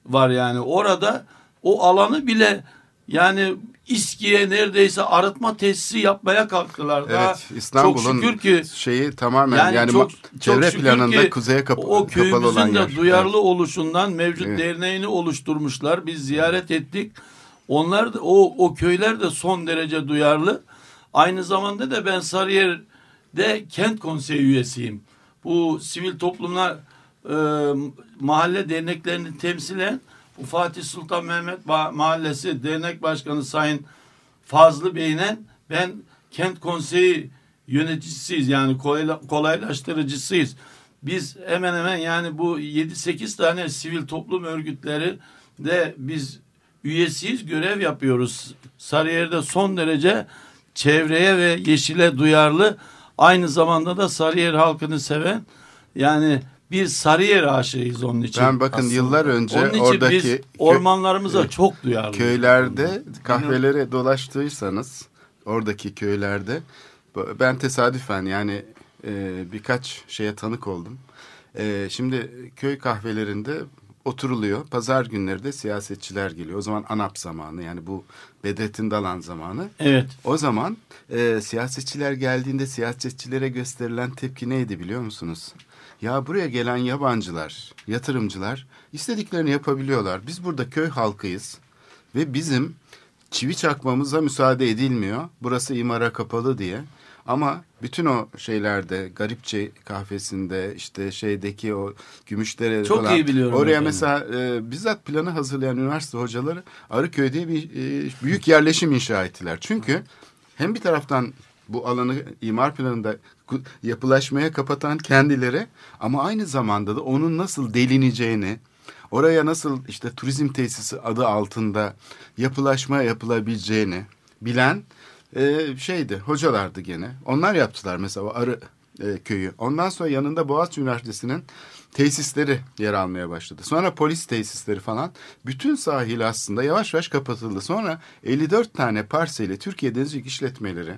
var yani. Orada o alanı bile yani İSKİ'ye neredeyse arıtma tesisi yapmaya kalktılar. Evet, İstanbul'un şeyi tamamen yani, yani çok, çevre çok planında ki, kuzeye kap o kapalı olan de duyarlı evet. oluşundan mevcut evet. derneğini oluşturmuşlar. Biz ziyaret ettik. Onlar da o o köyler de son derece duyarlı. Aynı zamanda da ben Sarıyer'de kent konseyi üyesiyim. Bu sivil toplumlar e, mahalle derneklerini temsilen bu Fatih Sultan Mehmet Mahallesi Dernek Başkanı Sayın Fazlı Bey'le ben kent konseyi yöneticisiyiz yani kolaylaştırıcısıyız. Biz hemen hemen yani bu 7-8 tane sivil toplum örgütleri de biz üyesiyiz görev yapıyoruz. Sarıyer'de son derece çevreye ve yeşile duyarlı aynı zamanda da Sarıyer halkını seven yani bir Sarıyer aşığıyız onun için. Ben bakın aslında. yıllar önce onun için oradaki biz kö- ormanlarımıza çok duyarlıyız. köylerde kahvelere dolaştıysanız oradaki köylerde ben tesadüfen yani e, birkaç şeye tanık oldum. E, şimdi köy kahvelerinde oturuluyor. Pazar günleri de siyasetçiler geliyor. O zaman ANAP zamanı yani bu Bedrettin Dalan zamanı. Evet. O zaman e, siyasetçiler geldiğinde siyasetçilere gösterilen tepki neydi biliyor musunuz? Ya buraya gelen yabancılar, yatırımcılar istediklerini yapabiliyorlar. Biz burada köy halkıyız ve bizim çivi çakmamıza müsaade edilmiyor. Burası imara kapalı diye. Ama bütün o şeylerde Garipçe kahvesinde işte şeydeki o gümüşlere Çok falan iyi biliyorum oraya efendim. mesela e, bizzat planı hazırlayan üniversite hocaları Arıköy'de bir e, büyük yerleşim inşa ettiler. Çünkü hem bir taraftan bu alanı imar planında yapılaşmaya kapatan kendileri ama aynı zamanda da onun nasıl delineceğini oraya nasıl işte turizm tesisi adı altında yapılaşma yapılabileceğini bilen e, şeydi hocalardı gene. Onlar yaptılar mesela arı e, köyü. Ondan sonra yanında Boğaziçi Üniversitesi'nin tesisleri yer almaya başladı. Sonra polis tesisleri falan. Bütün sahil aslında yavaş yavaş kapatıldı. Sonra 54 tane parseli Türkiye Denizcilik işletmeleri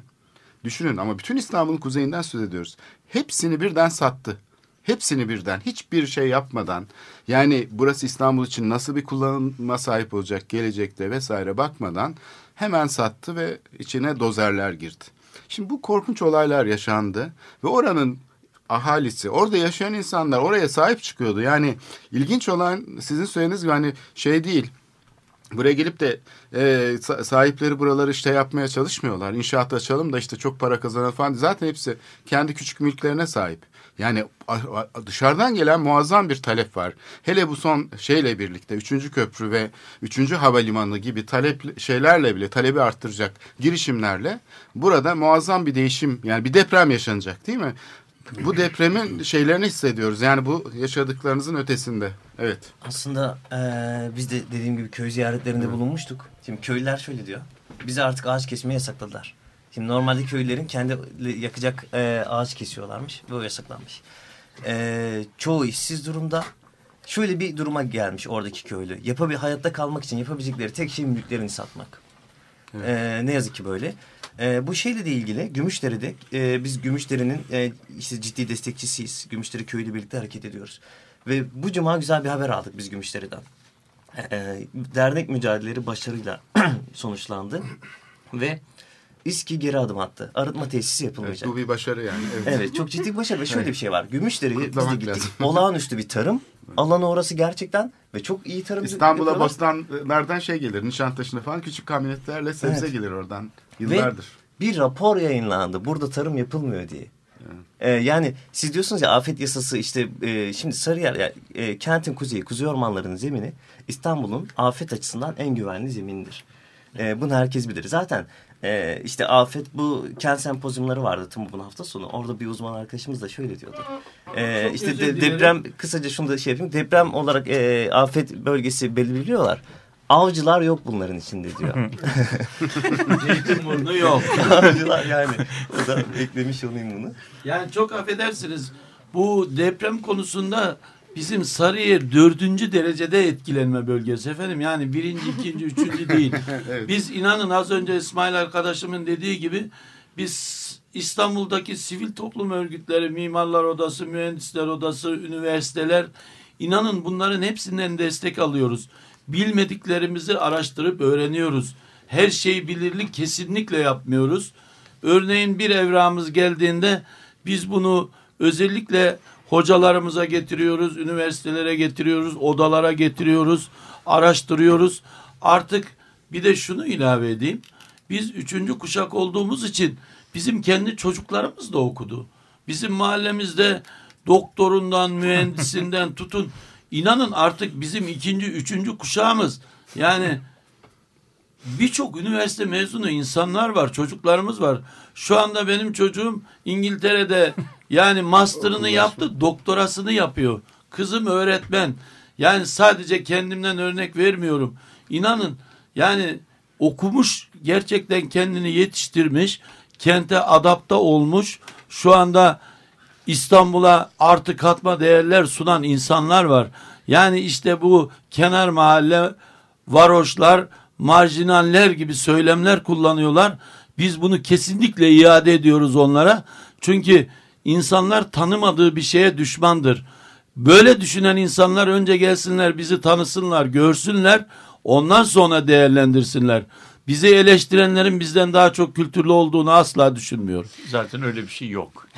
düşünün ama bütün İstanbul'un kuzeyinden söz ediyoruz. Hepsini birden sattı. Hepsini birden hiçbir şey yapmadan yani burası İstanbul için nasıl bir kullanıma sahip olacak gelecekte vesaire bakmadan hemen sattı ve içine dozerler girdi. Şimdi bu korkunç olaylar yaşandı ve oranın ahalisi, orada yaşayan insanlar oraya sahip çıkıyordu. Yani ilginç olan sizin söylediğiniz gibi hani şey değil. Buraya gelip de e, sa- sahipleri buraları işte yapmaya çalışmıyorlar. İnşaat açalım da işte çok para kazanalım falan. Zaten hepsi kendi küçük mülklerine sahip. Yani dışarıdan gelen muazzam bir talep var. Hele bu son şeyle birlikte üçüncü köprü ve üçüncü havalimanı gibi talep şeylerle bile talebi arttıracak girişimlerle burada muazzam bir değişim yani bir deprem yaşanacak değil mi? Bu depremin şeylerini hissediyoruz. Yani bu yaşadıklarınızın ötesinde. Evet. Aslında eee, biz de dediğim gibi köy ziyaretlerinde bulunmuştuk. Şimdi köylüler şöyle diyor. Bize artık ağaç kesmeyi yasakladılar. Şimdi normalde köylülerin kendi yakacak eee, ağaç kesiyorlarmış ve o yasaklanmış. Eee, çoğu işsiz durumda. Şöyle bir duruma gelmiş oradaki köylü. Yapabil hayatta kalmak için yapabilecekleri tek şey mülklerini satmak. Eee, ne yazık ki böyle. Eee, bu şeyle de ilgili Gümüşdere'de eee, biz Gümüşdere'nin eee, işte ciddi destekçisiyiz. Gümüşdere köyüyle birlikte hareket ediyoruz. Ve bu cuma güzel bir haber aldık biz Gümüşdere'den. Eee, dernek mücadeleleri başarıyla sonuçlandı. Ve İSKİ geri adım attı. Arıtma tesisi evet. yapılmayacak. Bu bir başarı yani. Evet. Evet çok ciddi bir başarı ve şöyle Evet. bir şey var. Gümüşdere'ye biz de gittik. lazım. Olağanüstü bir tarım. Alanı orası gerçekten ve çok iyi tarım İstanbul'a bostanlardan şey gelir. Nişantaşı'na falan küçük kamyonetlerle sebze Evet. gelir oradan. Ve Yıllardır. bir rapor yayınlandı. Burada tarım yapılmıyor diye. Ee, yani siz diyorsunuz ya afet yasası işte e, şimdi Sarıyer ya, e, kentin kuzeyi, kuzey ormanlarının zemini İstanbul'un afet açısından en güvenli zemindir. E, bunu herkes bilir. Zaten e, işte afet bu kent sempozyumları vardı tüm bu hafta sonu. Orada bir uzman arkadaşımız da şöyle diyordu. E, işte de- deprem kısaca şunu da şey yapayım. Deprem olarak e, afet bölgesi belirliyorlar. Avcılar yok bunların içinde diyor. Zeytinburnu yok. Avcılar yani. O da eklemiş olayım bunu. Yani çok affedersiniz bu deprem konusunda bizim Sarıyer dördüncü derecede etkilenme bölgesi efendim. Yani birinci, ikinci, üçüncü değil. Evet. Biz inanın az önce İsmail arkadaşımın dediği gibi biz İstanbul'daki sivil toplum örgütleri, mimarlar odası, mühendisler odası, üniversiteler inanın bunların hepsinden destek alıyoruz. Bilmediklerimizi araştırıp öğreniyoruz. Her şeyi bilirlik kesinlikle yapmıyoruz. Örneğin bir evramız geldiğinde biz bunu özellikle hocalarımıza getiriyoruz, üniversitelere getiriyoruz, odalara getiriyoruz, araştırıyoruz. Artık bir de şunu ilave edeyim. Biz üçüncü kuşak olduğumuz için bizim kendi çocuklarımız da okudu. Bizim mahallemizde doktorundan, mühendisinden tutun. İnanın artık bizim ikinci, üçüncü kuşağımız. Yani birçok üniversite mezunu insanlar var, çocuklarımız var. Şu anda benim çocuğum İngiltere'de yani master'ını yaptı, doktorasını yapıyor. Kızım öğretmen. Yani sadece kendimden örnek vermiyorum. İnanın yani okumuş, gerçekten kendini yetiştirmiş, kente adapte olmuş. Şu anda İstanbul'a artı katma değerler sunan insanlar var. Yani işte bu kenar mahalle varoşlar, marjinaller gibi söylemler kullanıyorlar. Biz bunu kesinlikle iade ediyoruz onlara. Çünkü insanlar tanımadığı bir şeye düşmandır. Böyle düşünen insanlar önce gelsinler bizi tanısınlar, görsünler. Ondan sonra değerlendirsinler. Bizi eleştirenlerin bizden daha çok kültürlü olduğunu asla düşünmüyorum. Zaten öyle bir şey yok.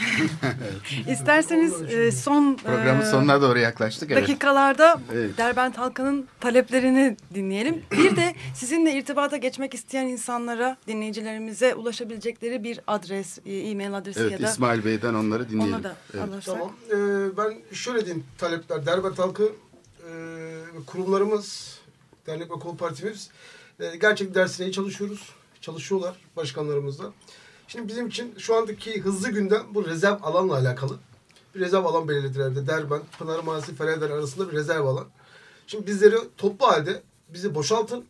İsterseniz e, son Programın e, sonuna doğru yaklaştık. Dakikalarda Evet. Derbent halkının taleplerini dinleyelim. Bir de sizinle irtibata geçmek isteyen insanlara, dinleyicilerimize ulaşabilecekleri bir adres, e, e-mail adresi Evet ya da İsmail Bey'den onları dinleyelim. onu da Evet. alırsak. Tamam. Ee, ben şöyle diyeyim talepler. Derbent halkı e, kurumlarımız, dernek ve kooperatifimiz e, gerçek dersine iyi çalışıyoruz. Çalışıyorlar başkanlarımızla. Şimdi bizim için şu andaki hızlı gündem bu rezerv alanla alakalı. Bir rezerv alan belirlediler evde. Derbent, Pınar Mahallesi, Ferevler arasında bir rezerv alan. Şimdi bizleri toplu halde bizi boşaltın,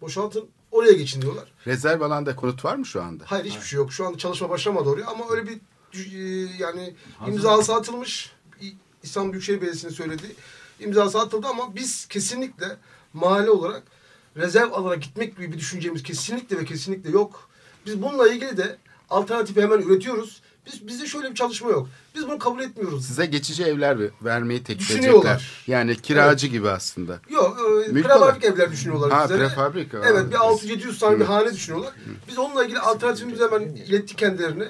boşaltın, oraya geçin diyorlar. Rezerv alanda konut var mı şu anda? Hayır hiçbir şey yok. Şu anda çalışma başlamadı oraya ama öyle bir e, yani imzası atılmış. İstanbul Büyükşehir Belediyesi'nin söylediği imzası atıldı ama biz kesinlikle mahalle olarak rezerv alana gitmek gibi bir düşüncemiz kesinlikle ve kesinlikle yok. Biz bununla ilgili de alternatifi hemen üretiyoruz. Biz bizde şöyle bir çalışma yok. Biz bunu kabul etmiyoruz. Size geçici evler ver- vermeyi teklif edecekler. Yani kiracı gibi aslında. Yok, e, prefabrik evler düşünüyorlar Ha, bizlere. prefabrik, Evet, bir anladım. 600-700 tane bir hane düşünüyorlar. Biz onunla ilgili alternatifimizi hemen ilettik kendilerine.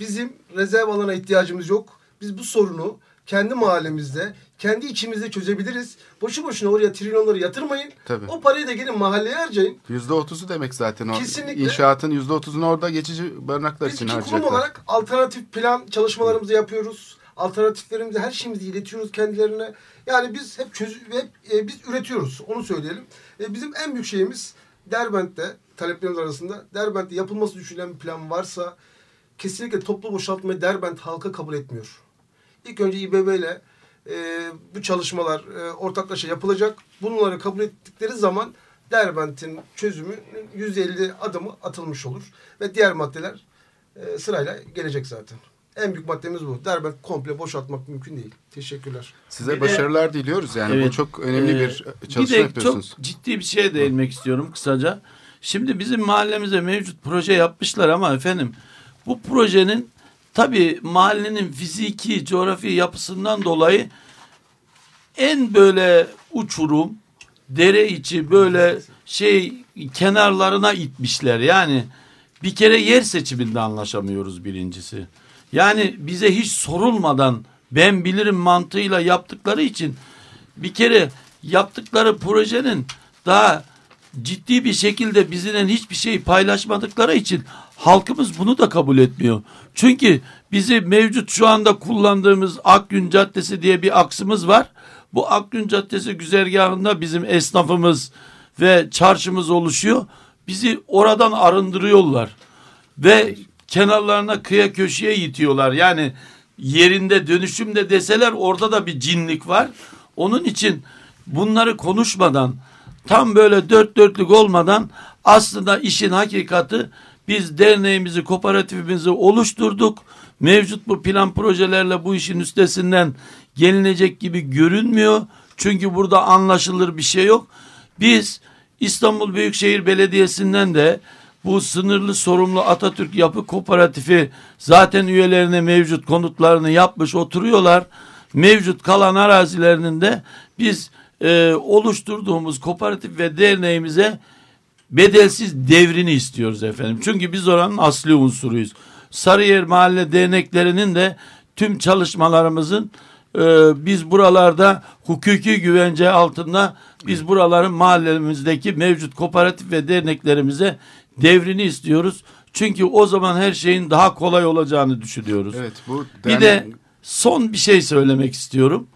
Bizim rezerv alana ihtiyacımız yok. Biz bu sorunu kendi mahallemizde, kendi içimizde çözebiliriz. Boşu boşuna oraya trilyonları yatırmayın. Tabii. O parayı da gelin mahalleye harcayın. Yüzde otuzu demek zaten o. Kesinlikle. İnşaatın yüzde otuzunu orada geçici barınaklar Biz için iki kurum harcayacaklar. olarak alternatif plan çalışmalarımızı yapıyoruz. Alternatiflerimizi, her şeyimizi iletiyoruz kendilerine. Yani biz hep çöz hep e, biz üretiyoruz. Onu söyleyelim. E, bizim en büyük şeyimiz Derbent'te taleplerimiz arasında Derbent'te yapılması düşünülen bir plan varsa kesinlikle toplu boşaltmayı Derbent halka kabul etmiyor. İlk önce İBB ile e, bu çalışmalar e, ortaklaşa yapılacak. Bunları kabul ettikleri zaman Derbent'in çözümü %50 adımı atılmış olur. Ve diğer maddeler e, sırayla gelecek zaten. En büyük maddemiz bu. Derbent komple boşaltmak mümkün değil. Teşekkürler. Size Bir de- başarılar diliyoruz yani. Bu Evet, çok önemli e, bir çalışma bir de yapıyorsunuz. çok ciddi bir şeye değinmek istiyorum kısaca. Şimdi bizim mahallemize mevcut proje yapmışlar ama efendim bu projenin tabii mahallenin fiziki, coğrafi yapısından dolayı en böyle uçurum, dere içi böyle şey kenarlarına itmişler. Yani bir kere yer seçiminde anlaşamıyoruz birincisi. Yani bize hiç sorulmadan ben bilirim mantığıyla yaptıkları için bir kere yaptıkları projenin daha ciddi bir şekilde bizimle hiçbir şey paylaşmadıkları için halkımız bunu da kabul etmiyor. Çünkü bizi mevcut şu anda kullandığımız Akgün Caddesi diye bir aksımız var. Bu Akgün Caddesi güzergahında bizim esnafımız ve çarşımız oluşuyor. Bizi oradan arındırıyorlar. Ve kenarlarına kıya köşeye itiyorlar. Yani yerinde dönüşümde deseler orada da bir cinlik var. Onun için bunları konuşmadan tam böyle dört dörtlük olmadan aslında işin hakikati biz derneğimizi, kooperatifimizi oluşturduk. Mevcut bu plan projelerle bu işin üstesinden gelinecek gibi görünmüyor. Çünkü burada anlaşılır bir şey yok. Biz İstanbul Büyükşehir Belediyesi'nden de bu sınırlı sorumlu Atatürk Yapı Kooperatifi zaten üyelerine mevcut konutlarını yapmış oturuyorlar. Mevcut kalan arazilerinin de biz e, oluşturduğumuz kooperatif ve derneğimize bedelsiz devrini istiyoruz efendim. Çünkü biz oranın asli unsuruyuz. Sarıyer Mahalle Derneklerinin de tüm çalışmalarımızın e, biz buralarda hukuki güvence altında biz buraların mahallemizdeki mevcut kooperatif ve derneklerimize devrini istiyoruz. Çünkü o zaman her şeyin daha kolay olacağını düşünüyoruz. Evet bu Bir de son bir şey söylemek istiyorum.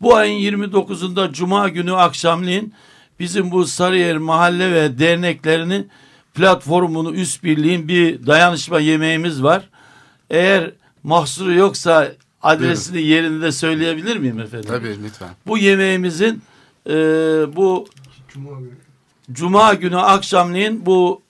Bu ayın 29'unda Cuma günü akşamleyin bizim bu Sarıyer mahalle ve derneklerinin platformunu üst birliğin bir dayanışma yemeğimiz var. Eğer mahsuru yoksa adresini yerinde söyleyebilir miyim efendim? Tabii lütfen. Bu yemeğimizin e, bu Cuma günü. Cuma günü akşamleyin bu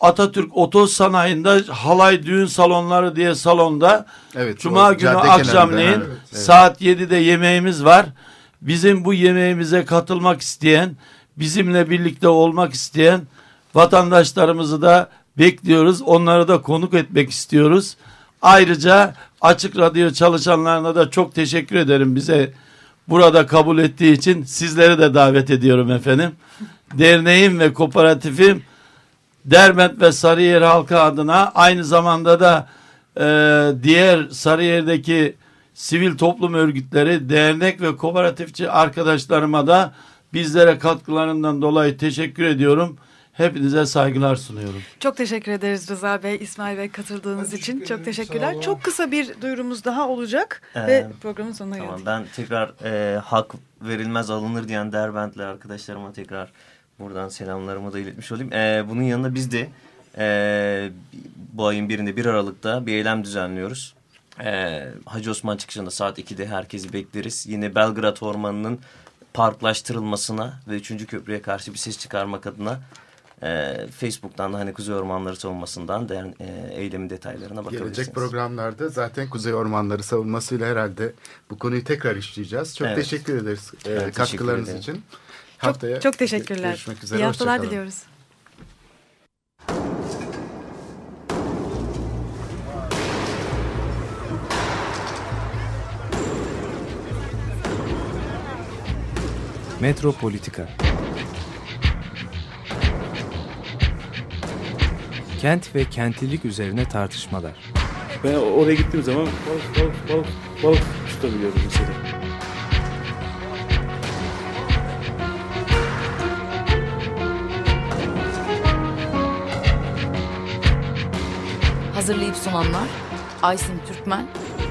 Atatürk Otoz Sanayi'nde halay düğün salonları diye salonda Evet, Cuma o günü akşamleyin evet, evet. saat 7'de yemeğimiz var. Bizim bu yemeğimize katılmak isteyen, bizimle birlikte olmak isteyen vatandaşlarımızı da bekliyoruz. Onları da konuk etmek istiyoruz. Ayrıca Açık Radyo çalışanlarına da çok teşekkür ederim bize burada kabul ettiği için. Sizleri de davet ediyorum efendim. Derneğim ve kooperatifim Derbent ve Sarıyer halkı adına aynı zamanda da e, diğer Sarıyer'deki sivil toplum örgütleri, dernek ve kooperatifçi arkadaşlarıma da bizlere katkılarından dolayı teşekkür ediyorum. Hepinize saygılar sunuyorum. Çok teşekkür ederiz Rıza Bey, İsmail Bey katıldığınız için. Çok teşekkürler. Çok kısa bir duyurumuz daha olacak Ee, ve programın sonuna Tamam geldik. ben tekrar e, hak verilmez alınır diyen Derbentli arkadaşlarıma tekrar buradan selamlarımı da iletmiş olayım. E, bunun yanında biz de e, bu ayın birinde 1 Aralık'ta bir eylem düzenliyoruz. E, Hacı Osman çıkışında saat 2'de herkesi bekleriz. Yine Belgrad Ormanı'nın parklaştırılmasına ve 3. köprüye karşı bir ses çıkarmak adına e, Facebook'tan da hani Kuzey Ormanları savunmasından da yani, e, eylemin detaylarına bakabilirsiniz. Gelecek programlarda zaten Kuzey Ormanları savunmasıyla herhalde bu konuyu tekrar işleyeceğiz. Çok Evet. teşekkür ederiz e, teşekkür katkılarınız ederim. için. Çok, Haftaya çok teşekkürler. Görüşmek üzere. İyi haftalar diliyoruz. Metropolitika Kent ve kentlilik üzerine tartışmalar. Ben oraya gittiğim zaman balık balık balık balık tutabiliyorum mesela. Hazırlayıp sunanlar Aysin Türkmen,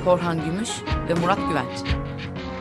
Korhan Gümüş ve Murat Güvenç.